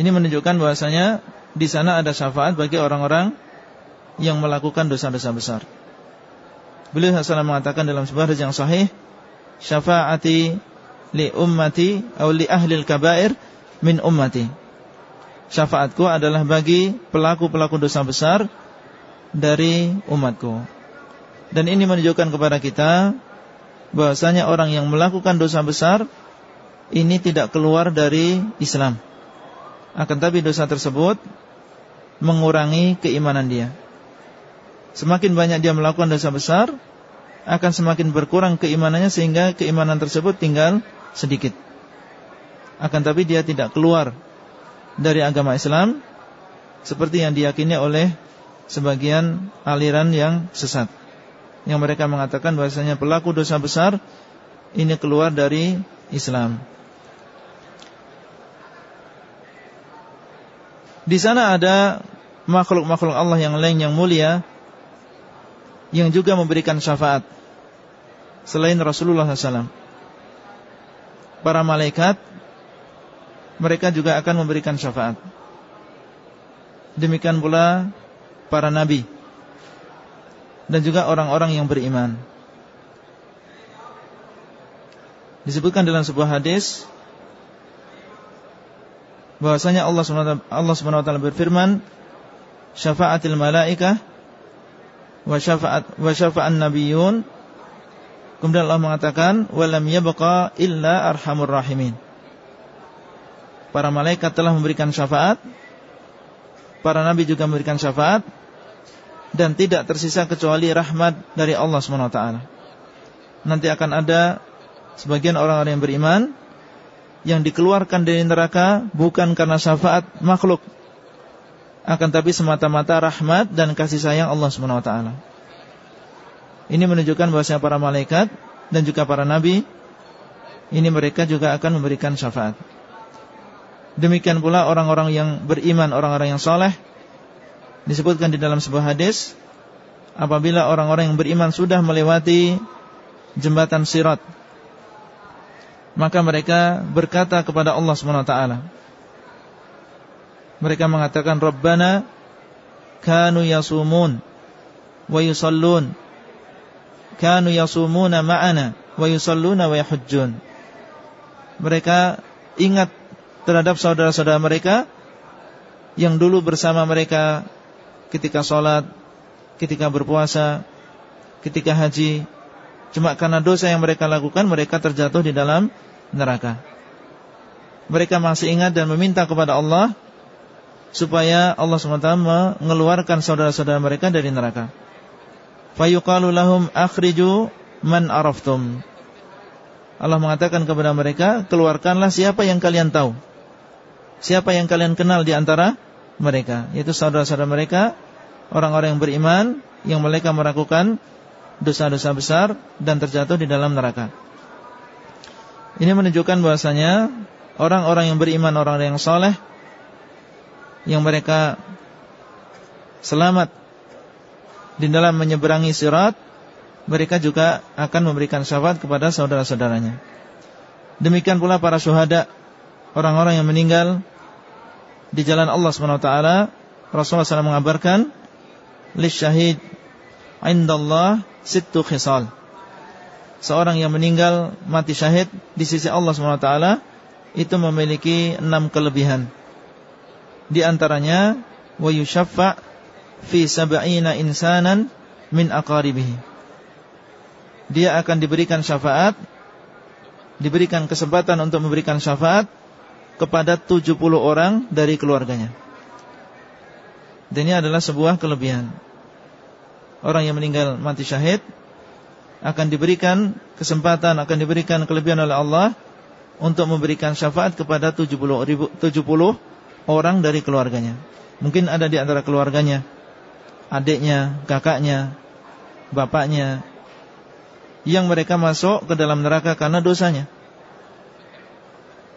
Ini menunjukkan bahwasanya Di sana ada syafaat bagi orang-orang Yang melakukan dosa-dosa besar Beliau SAW mengatakan dalam sebuah yang sahih Syafaati li ummati atau li ahli kabair min ummati. Syafaatku adalah bagi pelaku-pelaku dosa besar dari umatku. Dan ini menunjukkan kepada kita bahwasanya orang yang melakukan dosa besar ini tidak keluar dari Islam. Akan tapi dosa tersebut mengurangi keimanan dia. Semakin banyak dia melakukan dosa besar, akan semakin berkurang keimanannya sehingga keimanan tersebut tinggal sedikit. Akan tapi dia tidak keluar dari agama Islam seperti yang diyakini oleh sebagian aliran yang sesat. Yang mereka mengatakan bahasanya pelaku dosa besar ini keluar dari Islam. Di sana ada makhluk-makhluk Allah yang lain yang mulia yang juga memberikan syafaat selain Rasulullah SAW para malaikat mereka juga akan memberikan syafaat. Demikian pula para nabi dan juga orang-orang yang beriman. Disebutkan dalam sebuah hadis bahwasanya Allah SWT, Allah SWT berfirman syafaatil malaikah wa syafaat wa syafa'an nabiyyun Kemudian Allah mengatakan walam yabqa illa arhamur rahimin. Para malaikat telah memberikan syafaat, para nabi juga memberikan syafaat dan tidak tersisa kecuali rahmat dari Allah SWT. Nanti akan ada sebagian orang-orang yang beriman yang dikeluarkan dari neraka bukan karena syafaat makhluk akan tapi semata-mata rahmat dan kasih sayang Allah SWT. Ini menunjukkan bahwasanya para malaikat dan juga para nabi ini mereka juga akan memberikan syafaat. Demikian pula orang-orang yang beriman, orang-orang yang soleh disebutkan di dalam sebuah hadis apabila orang-orang yang beriman sudah melewati jembatan sirat maka mereka berkata kepada Allah SWT mereka mengatakan Rabbana kanu yasumun wa yusallun kanu yasumuna ma'ana wa yusalluna wa yahujjun. mereka ingat terhadap saudara-saudara mereka yang dulu bersama mereka ketika sholat, ketika berpuasa, ketika haji. Cuma karena dosa yang mereka lakukan, mereka terjatuh di dalam neraka. Mereka masih ingat dan meminta kepada Allah supaya Allah SWT mengeluarkan saudara-saudara mereka dari neraka. Fayuqalu lahum akhriju man araftum. Allah mengatakan kepada mereka, keluarkanlah siapa yang kalian tahu. Siapa yang kalian kenal di antara mereka, yaitu saudara-saudara mereka, orang-orang yang beriman yang mereka melakukan dosa-dosa besar dan terjatuh di dalam neraka. Ini menunjukkan bahwasanya orang-orang yang beriman, orang-orang yang soleh yang mereka selamat di dalam menyeberangi sirat, mereka juga akan memberikan syafaat kepada saudara-saudaranya. Demikian pula para syuhada, orang-orang yang meninggal di jalan Allah SWT, Rasulullah SAW mengabarkan, syahid indallah sittu khisal. Seorang yang meninggal mati syahid di sisi Allah SWT itu memiliki enam kelebihan. Di antaranya wa yushaffa fi sab'ina insanan min aqaribihi. Dia akan diberikan syafaat diberikan kesempatan untuk memberikan syafaat kepada 70 orang dari keluarganya. Dan ini adalah sebuah kelebihan. Orang yang meninggal mati syahid akan diberikan kesempatan, akan diberikan kelebihan oleh Allah untuk memberikan syafaat kepada 70 ribu, 70 orang dari keluarganya. Mungkin ada di antara keluarganya, adiknya, kakaknya, bapaknya, yang mereka masuk ke dalam neraka karena dosanya.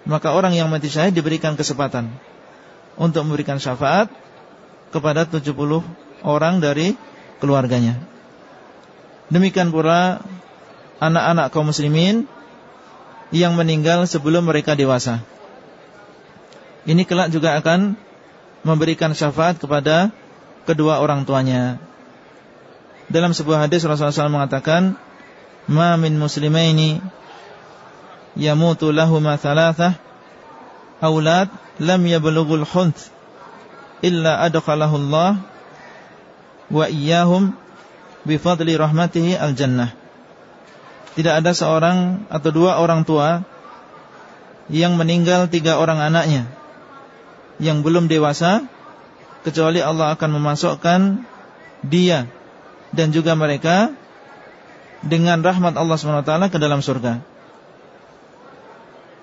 Maka orang yang mati syahid diberikan kesempatan untuk memberikan syafaat kepada 70 orang dari keluarganya. Demikian pula anak-anak kaum muslimin yang meninggal sebelum mereka dewasa ini kelak juga akan memberikan syafaat kepada kedua orang tuanya. Dalam sebuah hadis Rasulullah SAW mengatakan, "Ma min muslimaini yamutu lahuma thalathah aulad lam yablughul khunth illa adkhalahu Allah wa iyyahum bifadli rahmatihi al-jannah." Tidak ada seorang atau dua orang tua yang meninggal tiga orang anaknya yang belum dewasa kecuali Allah akan memasukkan dia dan juga mereka dengan rahmat Allah SWT ke dalam surga.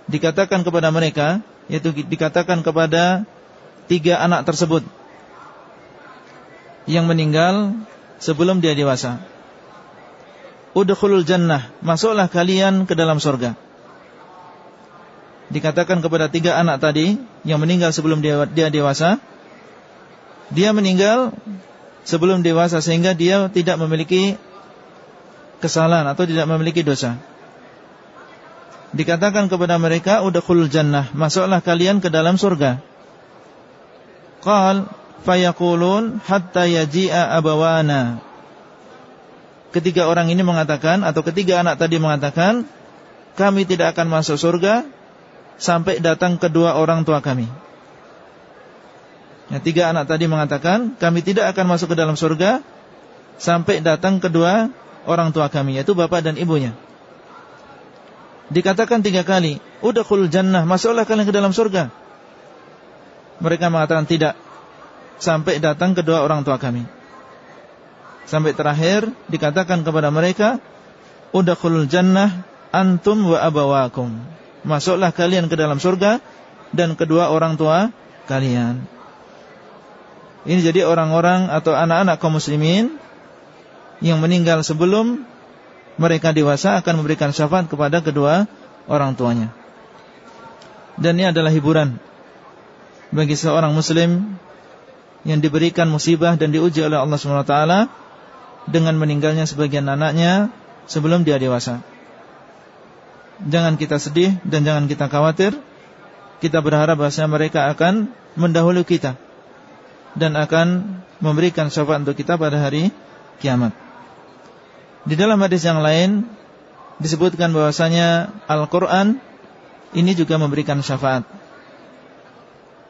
Dikatakan kepada mereka, yaitu dikatakan kepada tiga anak tersebut yang meninggal sebelum dia dewasa. Udkhulul jannah, masuklah kalian ke dalam surga dikatakan kepada tiga anak tadi yang meninggal sebelum dia, dia dewasa, dia meninggal sebelum dewasa sehingga dia tidak memiliki kesalahan atau tidak memiliki dosa. Dikatakan kepada mereka, "Udkhulul jannah, masuklah kalian ke dalam surga." Qal fayaqulun hatta yaji'a abawana. Ketiga orang ini mengatakan atau ketiga anak tadi mengatakan, "Kami tidak akan masuk surga sampai datang kedua orang tua kami. Ya, tiga anak tadi mengatakan, kami tidak akan masuk ke dalam surga sampai datang kedua orang tua kami, yaitu bapak dan ibunya. Dikatakan tiga kali, udah kul jannah, masuklah kalian ke dalam surga. Mereka mengatakan tidak, sampai datang kedua orang tua kami. Sampai terakhir dikatakan kepada mereka, udah kul jannah antum wa abawakum masuklah kalian ke dalam surga dan kedua orang tua kalian. Ini jadi orang-orang atau anak-anak kaum muslimin yang meninggal sebelum mereka dewasa akan memberikan syafaat kepada kedua orang tuanya. Dan ini adalah hiburan bagi seorang muslim yang diberikan musibah dan diuji oleh Allah SWT dengan meninggalnya sebagian anaknya sebelum dia dewasa. Jangan kita sedih dan jangan kita khawatir Kita berharap bahasanya mereka akan mendahului kita Dan akan memberikan syafaat untuk kita pada hari kiamat Di dalam hadis yang lain Disebutkan bahwasanya Al-Quran ini juga memberikan syafaat.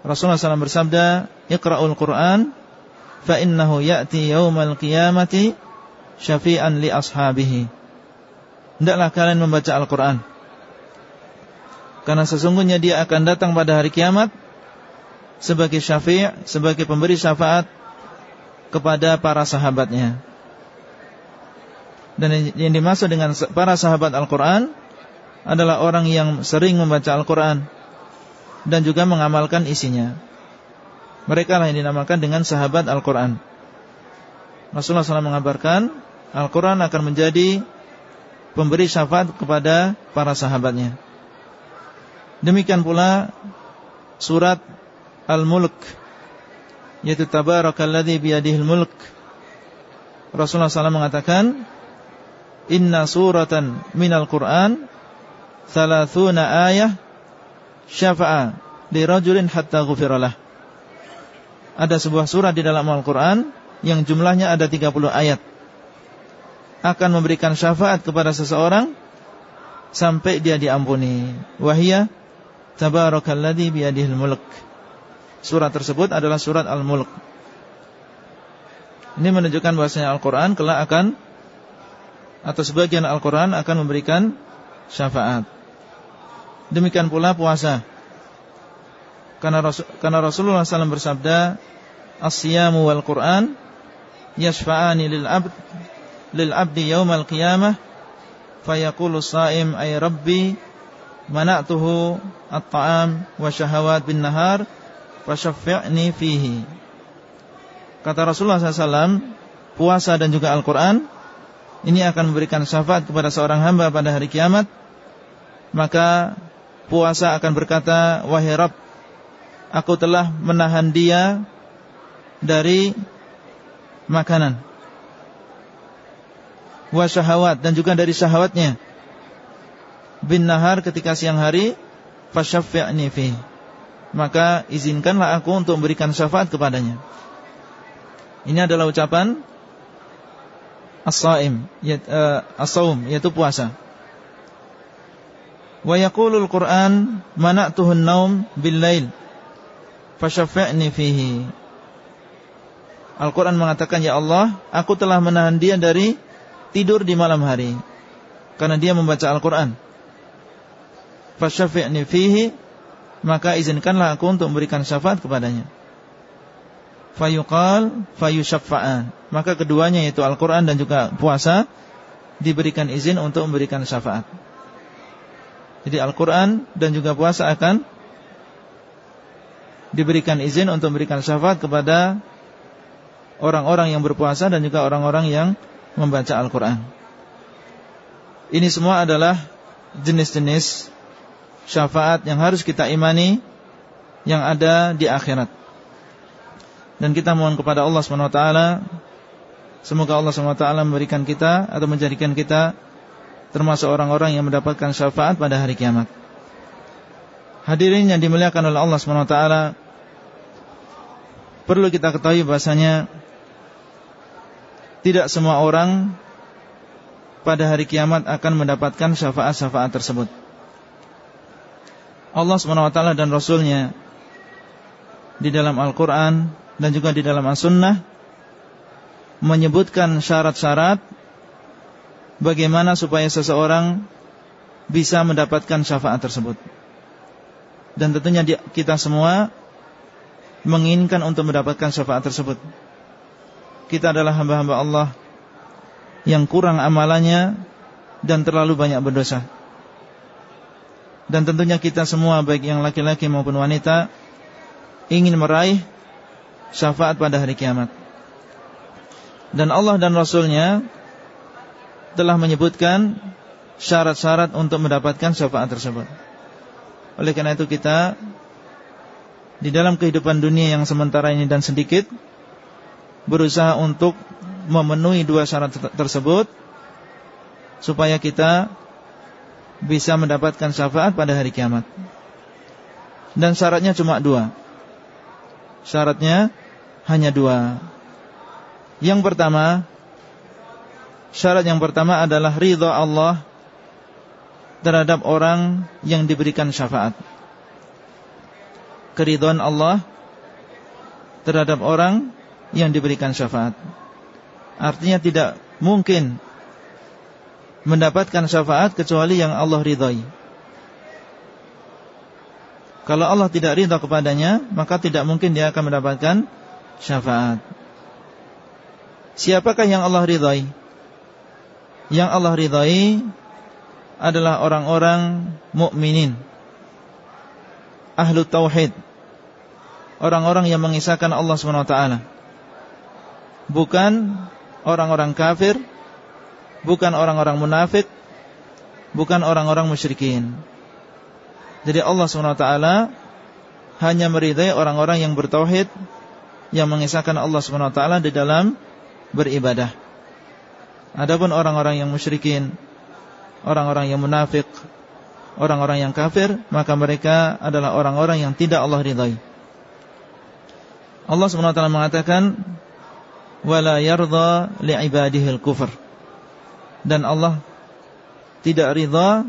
Rasulullah SAW bersabda, "Iqra'ul Qur'an fa innahu ya'ti yaumal qiyamati syafi'an li ashabihi." Hendaklah kalian membaca Al-Qur'an. Karena sesungguhnya dia akan datang pada hari kiamat sebagai syafi', sebagai pemberi syafaat kepada para sahabatnya. Dan yang dimaksud dengan para sahabat Al-Quran adalah orang yang sering membaca Al-Quran dan juga mengamalkan isinya. Mereka lah yang dinamakan dengan sahabat Al-Quran. Rasulullah SAW mengabarkan Al-Quran akan menjadi pemberi syafaat kepada para sahabatnya. Demikian pula surat Al-Mulk yaitu tabarakalladzi biyadihil mulk. Rasulullah SAW mengatakan, "Inna suratan minal Qur'an thalathuna ayah syafa'a li rajulin hatta ghufiralah. Ada sebuah surat di dalam Al-Qur'an yang jumlahnya ada 30 ayat. Akan memberikan syafaat kepada seseorang sampai dia diampuni. Wahia tabarakalladzi biyadihil mulk. Surat tersebut adalah surat Al-Mulk. Ini menunjukkan bahwasanya Al-Qur'an kelak akan atau sebagian Al-Qur'an akan memberikan syafaat. Demikian pula puasa. Karena, Rasul, karena Rasulullah SAW bersabda, "As-siyamu wal Qur'an yashfa'ani lil 'abd lil 'abdi yaumal qiyamah fayaqulu as-sha'im ay rabbi mana'tuhu at-ta'am wa syahawat bin nahar fasyafi'ni fihi." Kata Rasulullah SAW, puasa dan juga Al-Quran ini akan memberikan syafaat kepada seorang hamba pada hari kiamat. Maka puasa akan berkata, Wahai Rabb, aku telah menahan dia dari makanan. Wa syahawat dan juga dari syahwatnya. Bin nahar ketika siang hari, fasyaffi'ni fi. Maka izinkanlah aku untuk memberikan syafaat kepadanya. Ini adalah ucapan as-saim, uh, as-saum, yaitu puasa. Wa yaqulul Qur'an mana'tuhun naum bil lail fasyafi'ni fihi. Al-Quran mengatakan Ya Allah Aku telah menahan dia dari Tidur di malam hari Karena dia membaca Al-Quran Fasyafi'ni fihi Maka izinkanlah aku untuk memberikan syafaat kepadanya. Fayuqal Fayusyaffa'an Maka keduanya yaitu Al-Quran dan juga puasa Diberikan izin untuk memberikan syafaat. Jadi Al-Quran dan juga puasa akan diberikan izin untuk memberikan syafaat kepada orang-orang yang berpuasa dan juga orang-orang yang membaca Al-Quran. Ini semua adalah jenis-jenis syafaat yang harus kita imani yang ada di akhirat. Dan kita mohon kepada Allah SWT Semoga Allah SWT memberikan kita Atau menjadikan kita termasuk orang-orang yang mendapatkan syafaat pada hari kiamat. Hadirin yang dimuliakan oleh Allah SWT Perlu kita ketahui bahasanya Tidak semua orang Pada hari kiamat akan mendapatkan syafaat-syafaat tersebut Allah SWT dan Rasulnya Di dalam Al-Quran Dan juga di dalam As-Sunnah Menyebutkan syarat-syarat bagaimana supaya seseorang bisa mendapatkan syafaat tersebut. Dan tentunya kita semua menginginkan untuk mendapatkan syafaat tersebut. Kita adalah hamba-hamba Allah yang kurang amalannya dan terlalu banyak berdosa. Dan tentunya kita semua baik yang laki-laki maupun wanita ingin meraih syafaat pada hari kiamat. Dan Allah dan Rasulnya telah menyebutkan syarat-syarat untuk mendapatkan syafaat tersebut. Oleh karena itu kita di dalam kehidupan dunia yang sementara ini dan sedikit berusaha untuk memenuhi dua syarat tersebut supaya kita bisa mendapatkan syafaat pada hari kiamat. Dan syaratnya cuma dua. Syaratnya hanya dua. Yang pertama Syarat yang pertama adalah ridha Allah terhadap orang yang diberikan syafaat. Keridhaan Allah terhadap orang yang diberikan syafaat. Artinya tidak mungkin mendapatkan syafaat kecuali yang Allah ridhai. Kalau Allah tidak ridha kepadanya, maka tidak mungkin dia akan mendapatkan syafaat. Siapakah yang Allah ridhai? Yang Allah ridhai adalah orang-orang mukminin, ahlu tauhid, orang-orang yang mengisahkan Allah SWT. Bukan orang-orang kafir, bukan orang-orang munafik, bukan orang-orang musyrikin. Jadi Allah SWT hanya meridai orang-orang yang bertauhid, yang mengisahkan Allah SWT di dalam beribadah. Adapun orang-orang yang musyrikin, orang-orang yang munafik, orang-orang yang kafir, maka mereka adalah orang-orang yang tidak Allah ridai. Allah SWT mengatakan, "Wala yarda li'ibadihi al-kufr." Dan Allah tidak ridha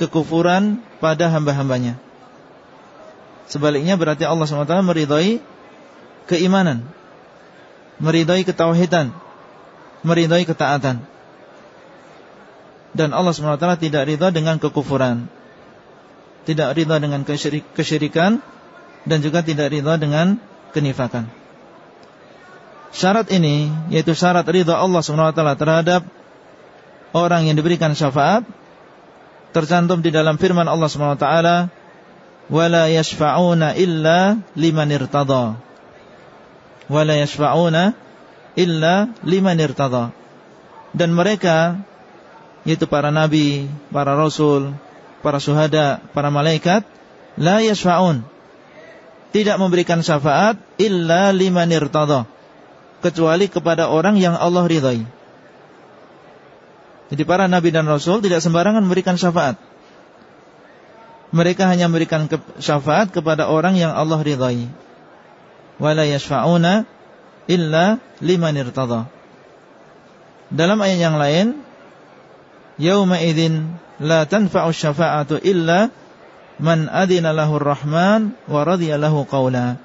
kekufuran pada hamba-hambanya. Sebaliknya berarti Allah SWT meridai keimanan, meridai ketauhidan, meridai ketaatan. Dan Allah SWT tidak ridha dengan kekufuran, tidak ridha dengan kesyirikan, dan juga tidak ridha dengan kenifakan. Syarat ini yaitu syarat ridha Allah SWT terhadap orang yang diberikan syafaat tercantum di dalam firman Allah SWT wala yashfa'una illa liman irtada. Wala yashfa'una illa liman irtada. Dan mereka yaitu para nabi, para rasul, para syuhada, para malaikat la yashfa'un tidak memberikan syafaat illa liman irtada kecuali kepada orang yang Allah ridhai jadi para nabi dan rasul tidak sembarangan memberikan syafaat. Mereka hanya memberikan syafaat kepada orang yang Allah ridhai. Wala yashfa'una illa liman irtada. Dalam ayat yang lain, yauma idzin la tanfa'u syafa'atu illa man adina lahu rahman wa radiya lahu qawla.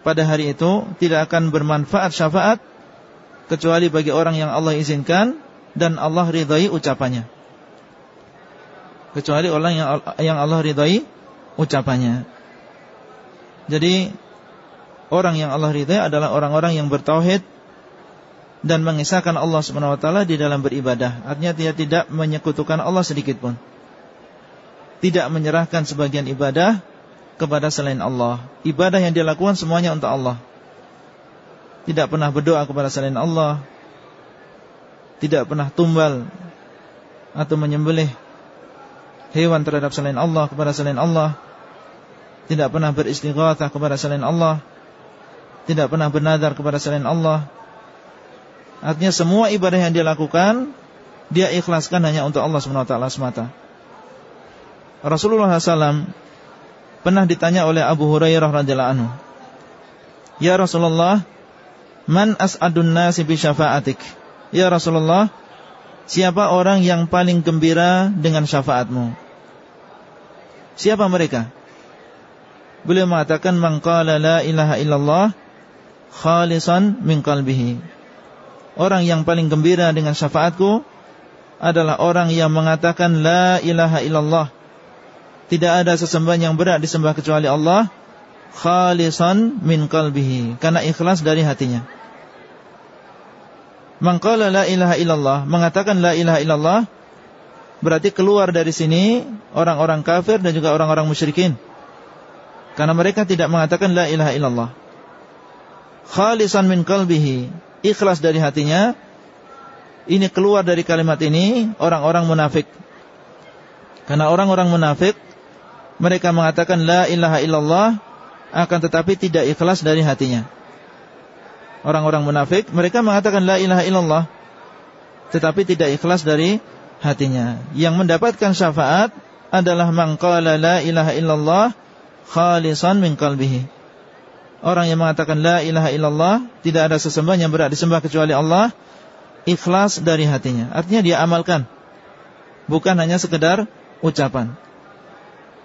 Pada hari itu tidak akan bermanfaat syafaat kecuali bagi orang yang Allah izinkan dan Allah ridhai ucapannya. Kecuali orang yang yang Allah ridhai ucapannya. Jadi orang yang Allah ridhai adalah orang-orang yang bertauhid dan mengisahkan Allah Subhanahu wa taala di dalam beribadah. Artinya dia tidak menyekutukan Allah sedikit pun. Tidak menyerahkan sebagian ibadah kepada selain Allah. Ibadah yang dilakukan semuanya untuk Allah. Tidak pernah berdoa kepada selain Allah, tidak pernah tumbal atau menyembelih hewan terhadap selain Allah kepada selain Allah, tidak pernah beristighatsah kepada selain Allah, tidak pernah bernadar kepada selain Allah. Artinya semua ibadah yang dia lakukan dia ikhlaskan hanya untuk Allah SWT semata. Rasulullah SAW pernah ditanya oleh Abu Hurairah radhiyallahu anhu, "Ya Rasulullah, man as'adun nasi bi syafa'atik?" Ya Rasulullah Siapa orang yang paling gembira dengan syafaatmu? Siapa mereka? Beliau mengatakan Mangkala la ilaha illallah Khalisan min qalbihi. Orang yang paling gembira dengan syafaatku Adalah orang yang mengatakan La ilaha illallah. Tidak ada sesembahan yang berat disembah kecuali Allah Khalisan min qalbihi Karena ikhlas dari hatinya Mangkala la ilaha illallah Mengatakan la ilaha illallah Berarti keluar dari sini Orang-orang kafir dan juga orang-orang musyrikin. Karena mereka tidak mengatakan la ilaha illallah. Khalisan min kalbihi Ikhlas dari hatinya Ini keluar dari kalimat ini Orang-orang munafik. Karena orang-orang munafik Mereka mengatakan la ilaha illallah Akan tetapi tidak ikhlas dari hatinya orang-orang munafik mereka mengatakan la ilaha illallah tetapi tidak ikhlas dari hatinya yang mendapatkan syafaat adalah man qala la ilaha illallah khalisan min qalbihi orang yang mengatakan la ilaha illallah tidak ada sesembahan yang berat disembah kecuali Allah ikhlas dari hatinya artinya dia amalkan bukan hanya sekedar ucapan.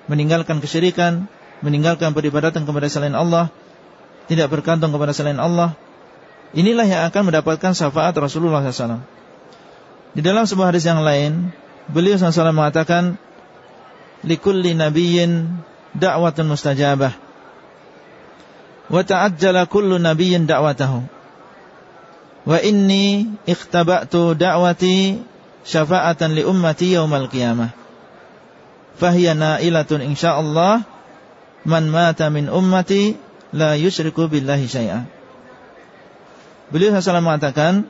Meninggalkan kesyirikan, meninggalkan peribadatan kepada selain Allah, tidak bergantung kepada selain Allah. Inilah yang akan mendapatkan syafaat Rasulullah SAW. Di dalam sebuah hadis yang lain, beliau SAW mengatakan, "Likulli nabiyyin da'watun mustajabah." Wa ta'ajjala kullu nabiyyin da'watahu. Wa inni ikhtaba'tu da'wati syafa'atan li ummati yaumal qiyamah. Fahiya na'ilatun insyaallah man mata min ummati la yusyriku billahi syai'a. Beliau SAW mengatakan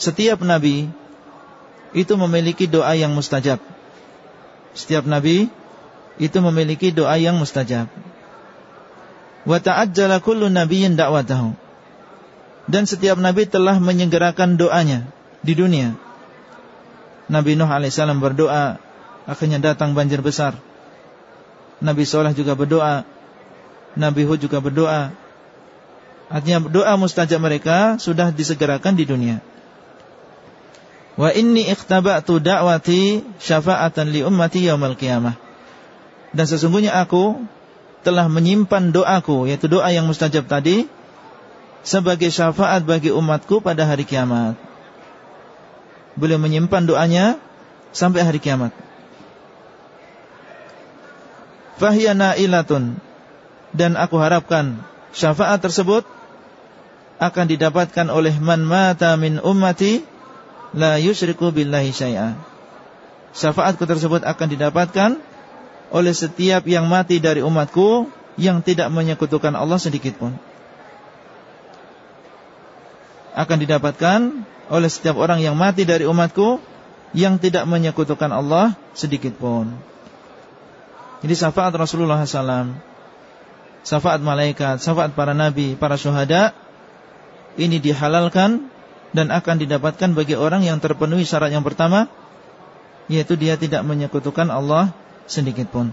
setiap nabi itu memiliki doa yang mustajab. Setiap nabi itu memiliki doa yang mustajab. Wa ta'ajjala kullu nabiyyin da'watahu. Dan setiap nabi telah menyegerakan doanya di dunia. Nabi Nuh alaihissalam berdoa, akhirnya datang banjir besar. Nabi Soleh juga berdoa, Nabi Hud juga berdoa. Artinya doa mustajab mereka sudah disegerakan di dunia. Wa inni ikhtaba'tu da'wati syafa'atan li ummati yaumal qiyamah. Dan sesungguhnya aku telah menyimpan doaku yaitu doa yang mustajab tadi sebagai syafaat bagi umatku pada hari kiamat. Beliau menyimpan doanya sampai hari kiamat. Fahyana ilatun dan aku harapkan syafaat tersebut akan didapatkan oleh man mata min ummati la yusyriku billahi syai'a. Syafaatku tersebut akan didapatkan oleh setiap yang mati dari umatku yang tidak menyekutukan Allah sedikit pun. Akan didapatkan oleh setiap orang yang mati dari umatku yang tidak menyekutukan Allah sedikit pun. Jadi syafaat Rasulullah SAW, syafaat malaikat, syafaat para nabi, para syuhada, ini dihalalkan dan akan didapatkan bagi orang yang terpenuhi syarat yang pertama, yaitu dia tidak menyekutukan Allah sedikit pun.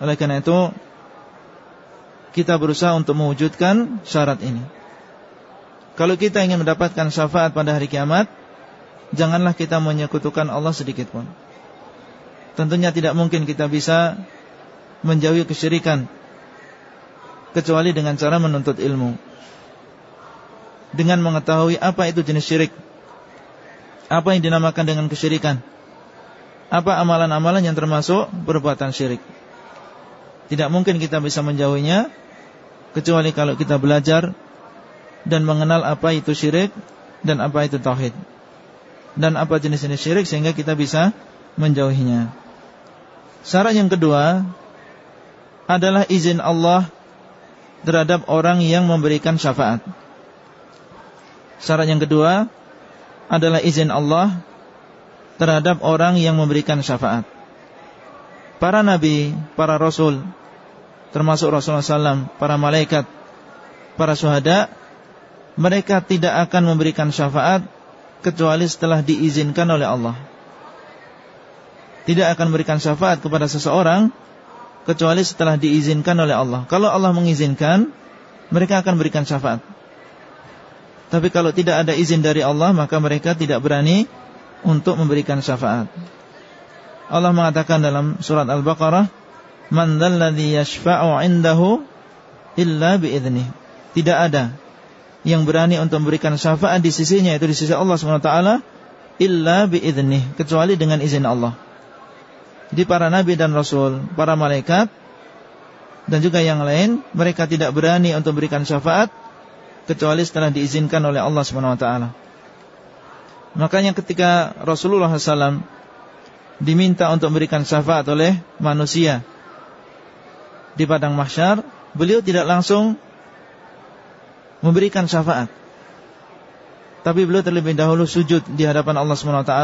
Oleh karena itu kita berusaha untuk mewujudkan syarat ini. Kalau kita ingin mendapatkan syafaat pada hari kiamat, janganlah kita menyekutukan Allah sedikit pun. Tentunya tidak mungkin kita bisa menjauhi kesyirikan kecuali dengan cara menuntut ilmu. Dengan mengetahui apa itu jenis syirik. Apa yang dinamakan dengan kesyirikan apa amalan-amalan yang termasuk perbuatan syirik. Tidak mungkin kita bisa menjauhinya kecuali kalau kita belajar dan mengenal apa itu syirik dan apa itu tauhid. Dan apa jenis-jenis syirik sehingga kita bisa menjauhinya. Syarat yang kedua adalah izin Allah terhadap orang yang memberikan syafaat. Syarat yang kedua adalah izin Allah terhadap orang yang memberikan syafaat. Para nabi, para rasul, termasuk Rasulullah SAW, para malaikat, para syuhada, mereka tidak akan memberikan syafaat kecuali setelah diizinkan oleh Allah. Tidak akan memberikan syafaat kepada seseorang kecuali setelah diizinkan oleh Allah. Kalau Allah mengizinkan, mereka akan berikan syafaat. Tapi kalau tidak ada izin dari Allah, maka mereka tidak berani untuk memberikan syafaat. Allah mengatakan dalam surat Al-Baqarah, "Man dzalladzi yashfa'u 'indahu illa bi'idznih." Tidak ada yang berani untuk memberikan syafaat di sisinya itu di sisi Allah taala illa bi'idznih, kecuali dengan izin Allah. Di para nabi dan rasul, para malaikat dan juga yang lain, mereka tidak berani untuk memberikan syafaat kecuali setelah diizinkan oleh Allah Subhanahu wa taala. Makanya ketika Rasulullah SAW diminta untuk memberikan syafaat oleh manusia di padang mahsyar, beliau tidak langsung memberikan syafaat. Tapi beliau terlebih dahulu sujud di hadapan Allah SWT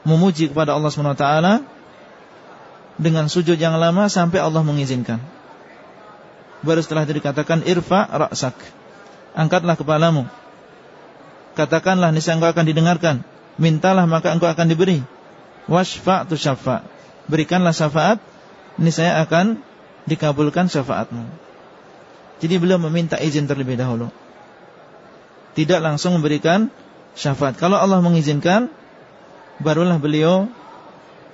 Memuji kepada Allah SWT Dengan sujud yang lama sampai Allah mengizinkan Baru setelah itu dikatakan Irfa raksak Angkatlah kepalamu. Katakanlah niscaya engkau akan didengarkan. Mintalah maka engkau akan diberi. Washfa' tu syafa' Berikanlah syafaat Niscaya akan dikabulkan syafaatmu. Jadi beliau meminta izin terlebih dahulu. Tidak langsung memberikan syafaat. Kalau Allah mengizinkan Barulah beliau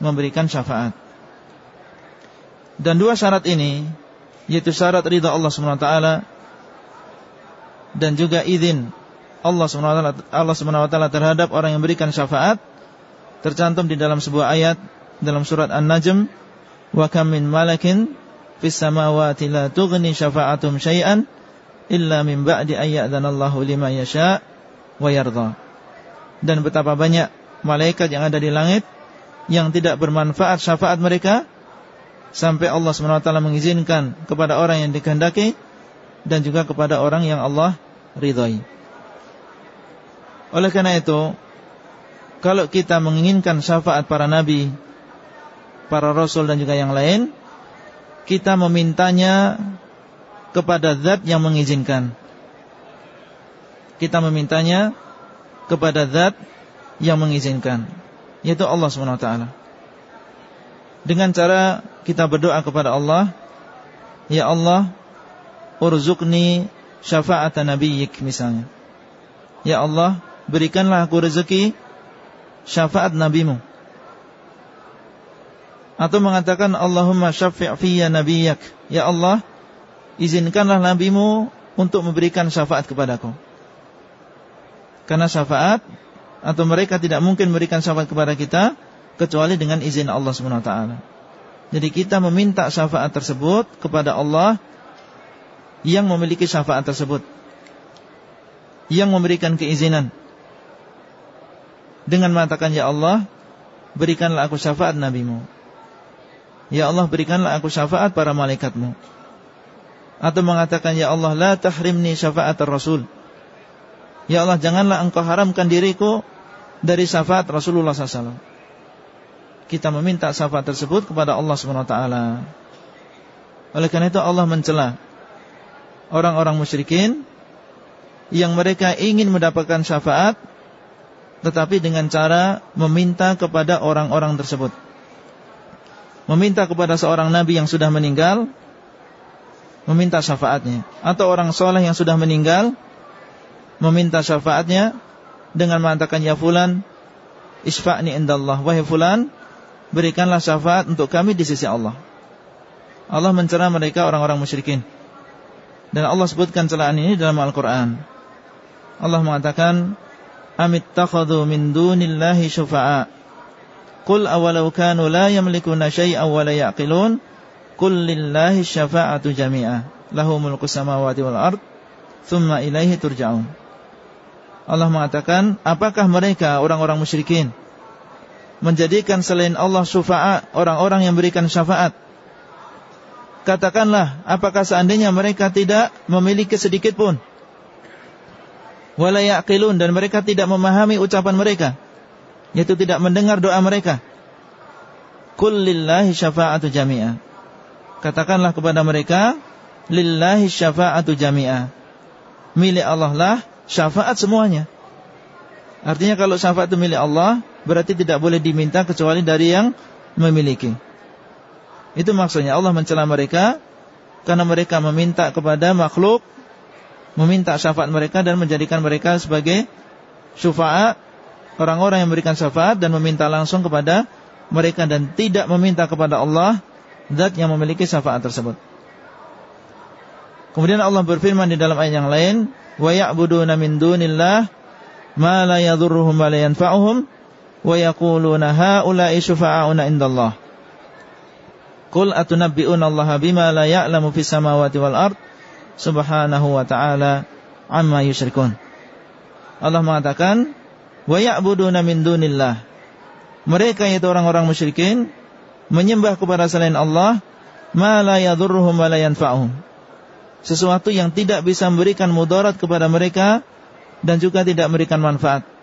memberikan syafaat. Dan dua syarat ini yaitu syarat ridha Allah SWT dan juga izin Allah SWT, Allah SWT terhadap orang yang memberikan syafaat tercantum di dalam sebuah ayat dalam surat An-Najm wa kam min malakin fis samawati la tughni syafa'atum syai'an illa min ba'di ayyadhanallahu liman yasha' wa yarda. Dan betapa banyak malaikat yang ada di langit yang tidak bermanfaat syafaat mereka sampai Allah SWT mengizinkan kepada orang yang dikehendaki dan juga kepada orang yang Allah ridhai. Oleh karena itu, kalau kita menginginkan syafaat para nabi, para rasul dan juga yang lain, kita memintanya kepada zat yang mengizinkan. Kita memintanya kepada zat yang mengizinkan, yaitu Allah SWT. Dengan cara kita berdoa kepada Allah Ya Allah Urzukni syafa'at nabiyyik misalnya. Ya Allah Berikanlah aku rezeki Syafaat nabimu. Atau mengatakan Allahumma syafi' fiyya nabiyyak Ya Allah Izinkanlah nabimu Untuk memberikan syafaat kepadaku. Karena syafaat Atau mereka tidak mungkin memberikan syafaat kepada kita Kecuali dengan izin Allah SWT jadi kita meminta syafaat tersebut kepada Allah yang memiliki syafaat tersebut. Yang memberikan keizinan. Dengan mengatakan, Ya Allah, berikanlah aku syafaat nabimu. Ya Allah, berikanlah aku syafaat para malaikatmu. Atau mengatakan, Ya Allah, la tahrimni syafaat Rasul. Ya Allah, janganlah engkau haramkan diriku dari syafaat Rasulullah SAW kita meminta syafaat tersebut kepada Allah SWT Oleh karena itu Allah mencela Orang-orang musyrikin Yang mereka ingin mendapatkan syafaat Tetapi dengan cara Meminta kepada orang-orang tersebut. Meminta kepada seorang nabi yang sudah meninggal Meminta syafaatnya. Atau orang soleh yang sudah meninggal Meminta syafaatnya Dengan mengatakan Ya fulan Isfa'ni indallah. Wahai fulan berikanlah syafaat untuk kami di sisi Allah. Allah mencela mereka orang-orang musyrikin. Dan Allah sebutkan celaan ini dalam Al-Quran. Allah mengatakan, Amittakhadhu min dunillahi syufa'a. Qul awalau kanu la yamlikuna syai'an wa la ya'qilun. Qul lillahi syafa'atu jami'ah. Lahu mulku samawati wal ard. Thumma ilaihi turja'un. Allah mengatakan, apakah mereka orang-orang musyrikin menjadikan selain Allah syufa'a orang-orang yang berikan syafaat. Katakanlah, apakah seandainya mereka tidak memiliki sedikit pun wala yaqilun dan mereka tidak memahami ucapan mereka, yaitu tidak mendengar doa mereka. Kullillahi syafa'atu jami'ah. Katakanlah kepada mereka, lillahi syafa'atu jami'ah. Milik Allah lah syafaat semuanya. Artinya kalau syafaat itu milik Allah, berarti tidak boleh diminta kecuali dari yang memiliki. Itu maksudnya Allah mencela mereka karena mereka meminta kepada makhluk, meminta syafaat mereka dan menjadikan mereka sebagai syufaat, orang-orang yang memberikan syafaat dan meminta langsung kepada mereka dan tidak meminta kepada Allah zat yang memiliki syafaat tersebut. Kemudian Allah berfirman di dalam ayat yang lain, "Wa ya'buduna min dunillah ma la yadhurruhum wa la yanfa'uhum wa yaquluna haula'i syufa'auna indallah. Qul atunabbi'una Allah bima la ya'lamu fis samawati wal ard subhanahu wa ta'ala amma yusyrikun. Allah mengatakan wa ya'buduna min dunillah. Mereka yaitu orang-orang musyrikin menyembah kepada selain Allah ma la yadhurruhum wa la yanfa'uhum. Sesuatu yang tidak bisa memberikan mudarat kepada mereka dan juga tidak memberikan manfaat.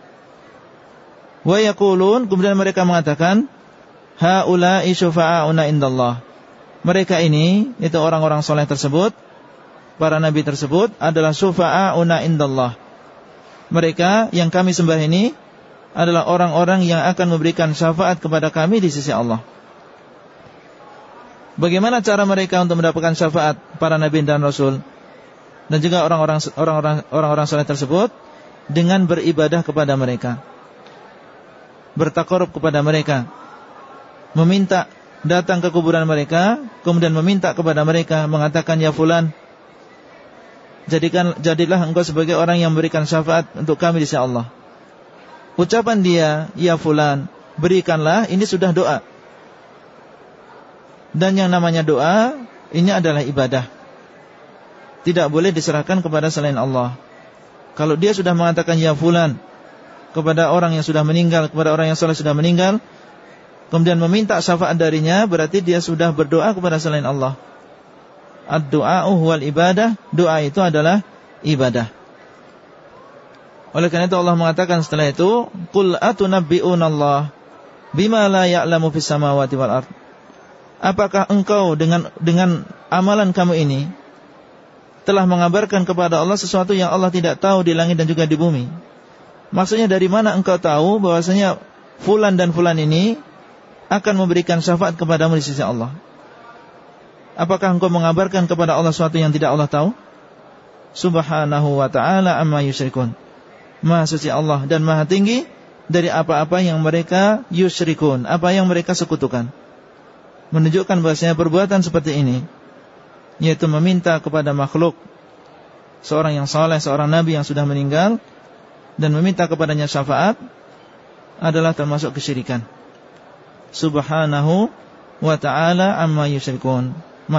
Wa yaqulun kemudian mereka mengatakan haula'i syufa'auna indallah. Mereka ini itu orang-orang soleh tersebut para nabi tersebut adalah syufa'auna indallah. Mereka yang kami sembah ini adalah orang-orang yang akan memberikan syafaat kepada kami di sisi Allah. Bagaimana cara mereka untuk mendapatkan syafaat para nabi dan rasul dan juga orang-orang orang-orang orang-orang soleh tersebut dengan beribadah kepada mereka bertakarub kepada mereka meminta datang ke kuburan mereka, kemudian meminta kepada mereka mengatakan ya fulan, jadikan jadilah engkau sebagai orang yang memberikan syafaat untuk kami di sisi Allah. Ucapan dia, ya fulan, berikanlah, ini sudah doa. Dan yang namanya doa, ini adalah ibadah. Tidak boleh diserahkan kepada selain Allah. Kalau dia sudah mengatakan ya fulan kepada orang yang sudah meninggal, kepada orang yang soleh sudah meninggal, kemudian meminta syafaat darinya, berarti dia sudah berdoa kepada selain Allah. Ad-du'a'u ibadah, doa itu adalah ibadah. Oleh karena itu Allah mengatakan setelah itu, "Qul atunabbi'unallah bima la ya'lamu fis samawati wal ard." Apakah engkau dengan dengan amalan kamu ini telah mengabarkan kepada Allah sesuatu yang Allah tidak tahu di langit dan juga di bumi? Maksudnya dari mana engkau tahu bahwasanya fulan dan fulan ini akan memberikan syafaat kepadamu di sisi Allah? Apakah engkau mengabarkan kepada Allah sesuatu yang tidak Allah tahu? Subhanahu wa ta'ala amma yusyrikun. Maha suci Allah dan maha tinggi dari apa-apa yang mereka yusyrikun, apa yang mereka sekutukan. Menunjukkan bahasanya perbuatan seperti ini yaitu meminta kepada makhluk seorang yang saleh, seorang nabi yang sudah meninggal dan meminta kepadanya syafaat adalah termasuk kesyirikan. Subhanahu wa ta'ala amma yusyrikun.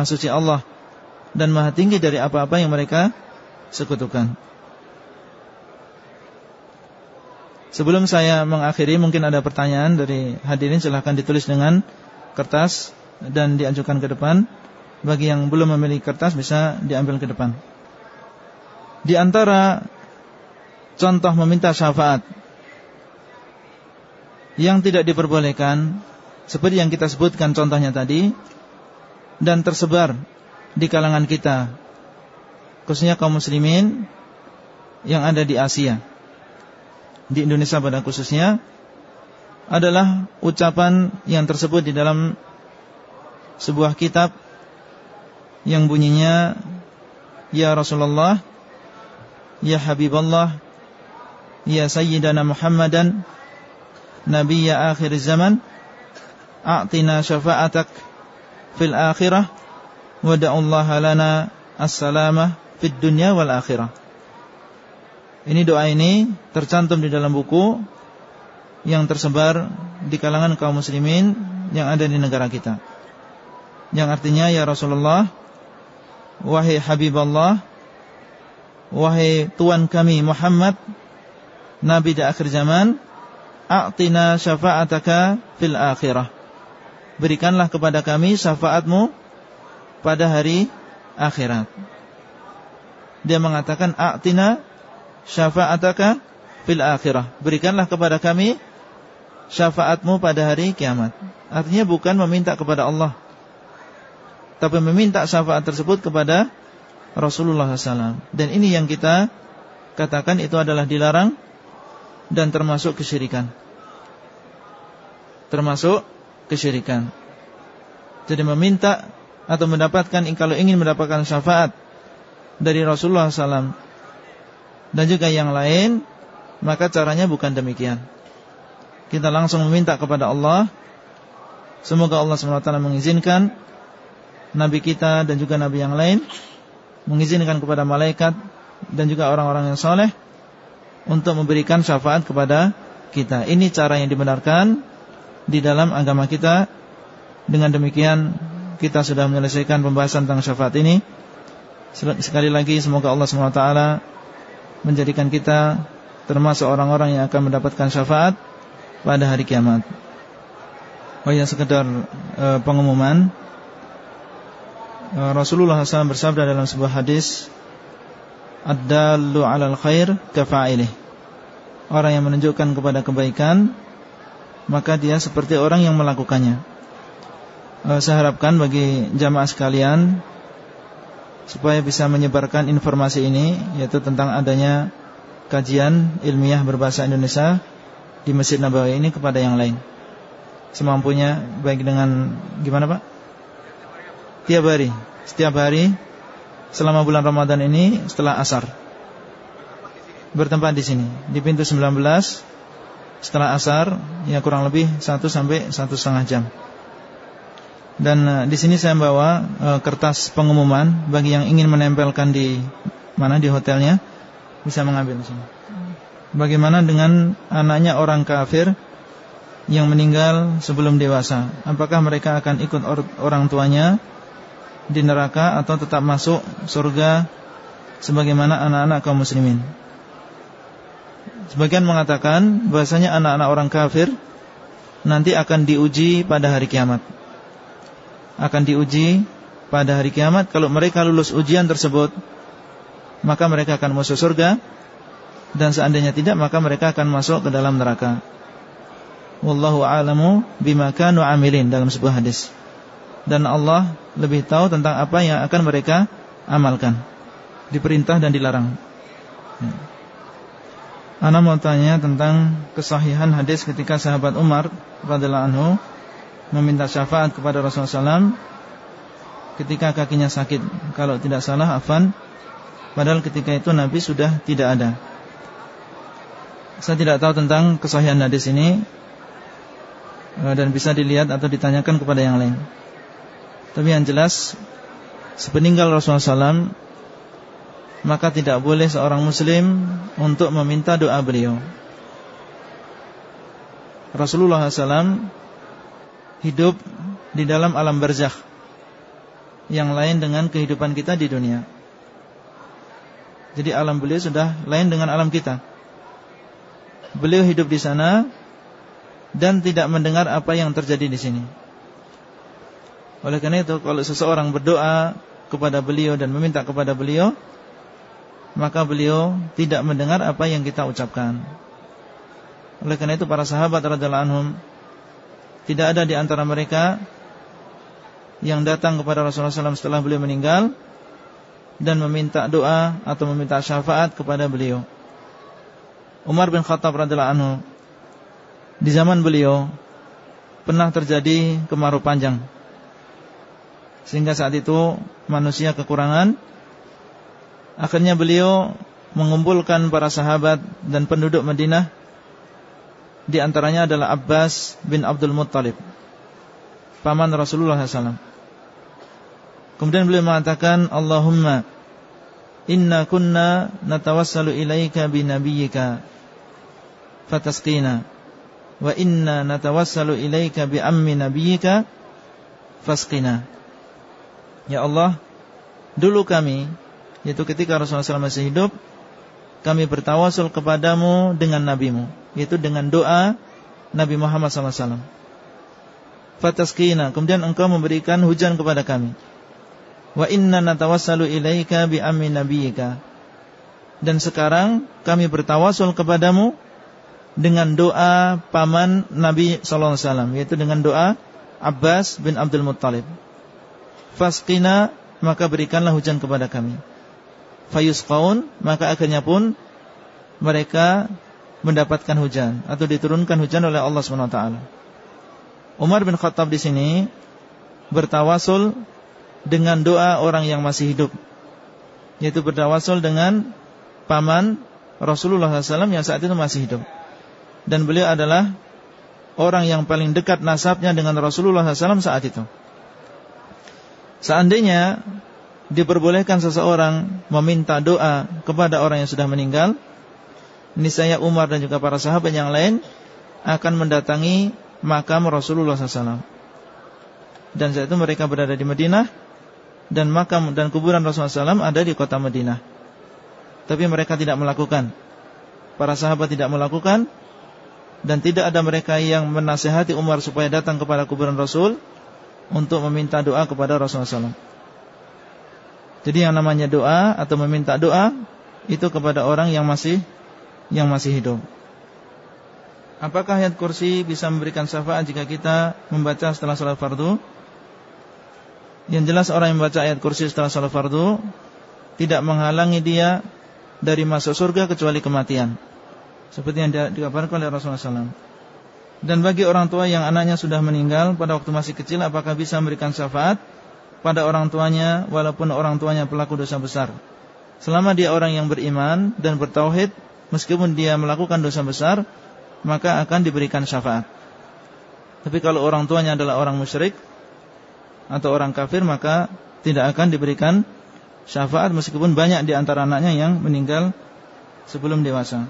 Suci Allah dan maha tinggi dari apa-apa yang mereka sekutukan. Sebelum saya mengakhiri mungkin ada pertanyaan dari hadirin silahkan ditulis dengan kertas dan diajukan ke depan. Bagi yang belum memiliki kertas bisa diambil ke depan. Di antara contoh meminta syafaat. Yang tidak diperbolehkan seperti yang kita sebutkan contohnya tadi dan tersebar di kalangan kita khususnya kaum muslimin yang ada di Asia. Di Indonesia pada khususnya adalah ucapan yang tersebut di dalam sebuah kitab yang bunyinya Ya Rasulullah Ya Habiballah Ya Sayyidana Muhammadan Nabi ya akhir zaman A'tina syafa'atak Fil akhirah Wada'ullaha lana As-salamah Fid dunya wal akhirah ini doa ini tercantum di dalam buku yang tersebar di kalangan kaum muslimin yang ada di negara kita. Yang artinya ya Rasulullah, wahai Habiballah, wahai Tuhan kami Muhammad, Nabi di akhir zaman, a'tina syafa'ataka fil akhirah. Berikanlah kepada kami syafaatmu pada hari akhirat. Dia mengatakan a'tina syafa'ataka fil akhirah. Berikanlah kepada kami syafaatmu pada hari kiamat. Artinya bukan meminta kepada Allah. Tapi meminta syafaat tersebut kepada Rasulullah SAW. Dan ini yang kita katakan itu adalah dilarang dan termasuk kesyirikan. Termasuk kesyirikan. Jadi meminta atau mendapatkan kalau ingin mendapatkan syafaat dari Rasulullah SAW dan juga yang lain maka caranya bukan demikian kita langsung meminta kepada Allah semoga Allah SWT mengizinkan Nabi kita dan juga Nabi yang lain mengizinkan kepada malaikat dan juga orang-orang yang soleh untuk memberikan syafaat kepada kita. Ini cara yang dibenarkan di dalam agama kita. Dengan demikian kita sudah menyelesaikan pembahasan tentang syafaat ini. Sekali lagi semoga Allah SWT menjadikan kita termasuk orang-orang yang akan mendapatkan syafaat pada hari kiamat. Oh ya sekedar e, pengumuman. E, Rasulullah SAW bersabda dalam sebuah hadis Ad-dallu alal khair kafa'ilih Orang yang menunjukkan kepada kebaikan Maka dia seperti orang yang melakukannya e, Saya harapkan bagi jamaah sekalian supaya bisa menyebarkan informasi ini yaitu tentang adanya kajian ilmiah berbahasa Indonesia di Masjid Nabawi ini kepada yang lain. Semampunya baik dengan gimana Pak? Tiap hari, setiap hari selama bulan Ramadan ini setelah asar. Bertempat di sini di pintu 19 setelah asar ya kurang lebih 1 sampai 1 setengah jam. Dan uh, di sini saya bawa uh, kertas pengumuman bagi yang ingin menempelkan di mana di hotelnya bisa mengambil di sini. Bagaimana dengan anaknya orang kafir yang meninggal sebelum dewasa? Apakah mereka akan ikut or orang tuanya di neraka atau tetap masuk surga sebagaimana anak-anak kaum muslimin? Sebagian mengatakan bahasanya anak-anak orang kafir nanti akan diuji pada hari kiamat. Akan diuji pada hari kiamat kalau mereka lulus ujian tersebut maka mereka akan masuk surga dan seandainya tidak maka mereka akan masuk ke dalam neraka. Wallahu a'lamu bima kanu amilin dalam sebuah hadis. Dan Allah lebih tahu tentang apa yang akan mereka amalkan. Diperintah dan dilarang. Hmm. Ana mau tanya tentang kesahihan hadis ketika sahabat Umar radhiyallahu anhu meminta syafaat kepada Rasulullah SAW ketika kakinya sakit. Kalau tidak salah, afan. Padahal ketika itu Nabi sudah tidak ada. Saya tidak tahu tentang kesahihan hadis ini eh, dan bisa dilihat atau ditanyakan kepada yang lain. Tapi yang jelas, sepeninggal Rasulullah SAW maka tidak boleh seorang muslim untuk meminta doa beliau. Rasulullah SAW hidup di dalam alam barzakh yang lain dengan kehidupan kita di dunia. Jadi alam beliau sudah lain dengan alam kita. Beliau hidup di sana dan tidak mendengar apa yang terjadi di sini. Oleh karena itu, kalau seseorang berdoa kepada beliau dan meminta kepada beliau, maka beliau tidak mendengar apa yang kita ucapkan. Oleh karena itu para sahabat radhiyallahu anhum tidak ada di antara mereka yang datang kepada Rasulullah SAW setelah beliau meninggal dan meminta doa atau meminta syafaat kepada beliau. Umar bin Khattab radhiyallahu anhu di zaman beliau pernah terjadi kemarau panjang sehingga saat itu manusia kekurangan. Akhirnya beliau mengumpulkan para sahabat dan penduduk Madinah. Di antaranya adalah Abbas bin Abdul Muttalib Paman Rasulullah SAW Kemudian beliau mengatakan Allahumma Inna kunna natawassalu ilaika binabiyyika Fatasqina Wa inna natawassalu ilaika bi ammi nabiyyika Fasqina Ya Allah Dulu kami yaitu ketika Rasulullah SAW masih hidup kami bertawasul kepadamu dengan nabimu yaitu dengan doa Nabi Muhammad SAW. Fataskina kemudian engkau memberikan hujan kepada kami. Wa inna natawassalu ilaika bi ammi nabiyika dan sekarang kami bertawasul kepadamu dengan doa paman Nabi sallallahu alaihi wasallam yaitu dengan doa Abbas bin Abdul Muttalib. Fasqina maka berikanlah hujan kepada kami fayusqaun maka akhirnya pun mereka mendapatkan hujan atau diturunkan hujan oleh Allah SWT. Umar bin Khattab di sini bertawasul dengan doa orang yang masih hidup, yaitu bertawasul dengan paman Rasulullah SAW yang saat itu masih hidup. Dan beliau adalah orang yang paling dekat nasabnya dengan Rasulullah SAW saat itu. Seandainya diperbolehkan seseorang meminta doa kepada orang yang sudah meninggal, niscaya Umar dan juga para sahabat yang lain akan mendatangi makam Rasulullah SAW. Dan saat itu mereka berada di Madinah dan makam dan kuburan Rasulullah SAW ada di kota Madinah. Tapi mereka tidak melakukan. Para sahabat tidak melakukan dan tidak ada mereka yang menasehati Umar supaya datang kepada kuburan Rasul untuk meminta doa kepada Rasulullah SAW. Jadi yang namanya doa atau meminta doa itu kepada orang yang masih yang masih hidup. Apakah ayat kursi bisa memberikan syafaat jika kita membaca setelah salat fardu? Yang jelas orang yang membaca ayat kursi setelah salat fardu tidak menghalangi dia dari masuk surga kecuali kematian. Seperti yang dikabarkan oleh Rasulullah SAW. Dan bagi orang tua yang anaknya sudah meninggal pada waktu masih kecil, apakah bisa memberikan syafaat? pada orang tuanya walaupun orang tuanya pelaku dosa besar. Selama dia orang yang beriman dan bertauhid, meskipun dia melakukan dosa besar, maka akan diberikan syafaat. Tapi kalau orang tuanya adalah orang musyrik, atau orang kafir maka tidak akan diberikan syafaat meskipun banyak di antara anaknya yang meninggal sebelum dewasa.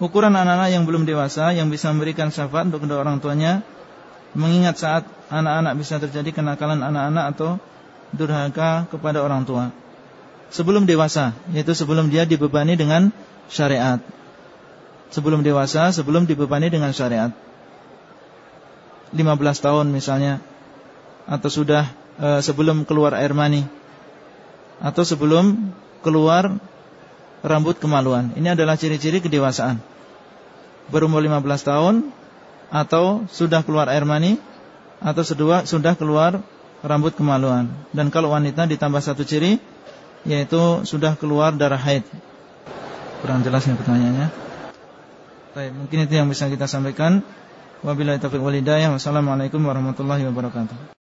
Ukuran anak-anak yang belum dewasa yang bisa memberikan syafaat untuk kedua orang tuanya mengingat saat anak-anak bisa terjadi kenakalan anak-anak atau durhaka kepada orang tua. Sebelum dewasa, yaitu sebelum dia dibebani dengan syariat. Sebelum dewasa, sebelum dibebani dengan syariat. 15 tahun misalnya atau sudah e, sebelum keluar air mani atau sebelum keluar rambut kemaluan. Ini adalah ciri-ciri kedewasaan. Berumur 15 tahun atau sudah keluar air mani atau sudah keluar rambut kemaluan. Dan kalau wanita ditambah satu ciri yaitu sudah keluar darah haid. Kurang jelas nih pertanyaannya. Baik, mungkin itu yang bisa kita sampaikan. Wabillahi taufiq wal hidayah. Wassalamualaikum warahmatullahi wabarakatuh.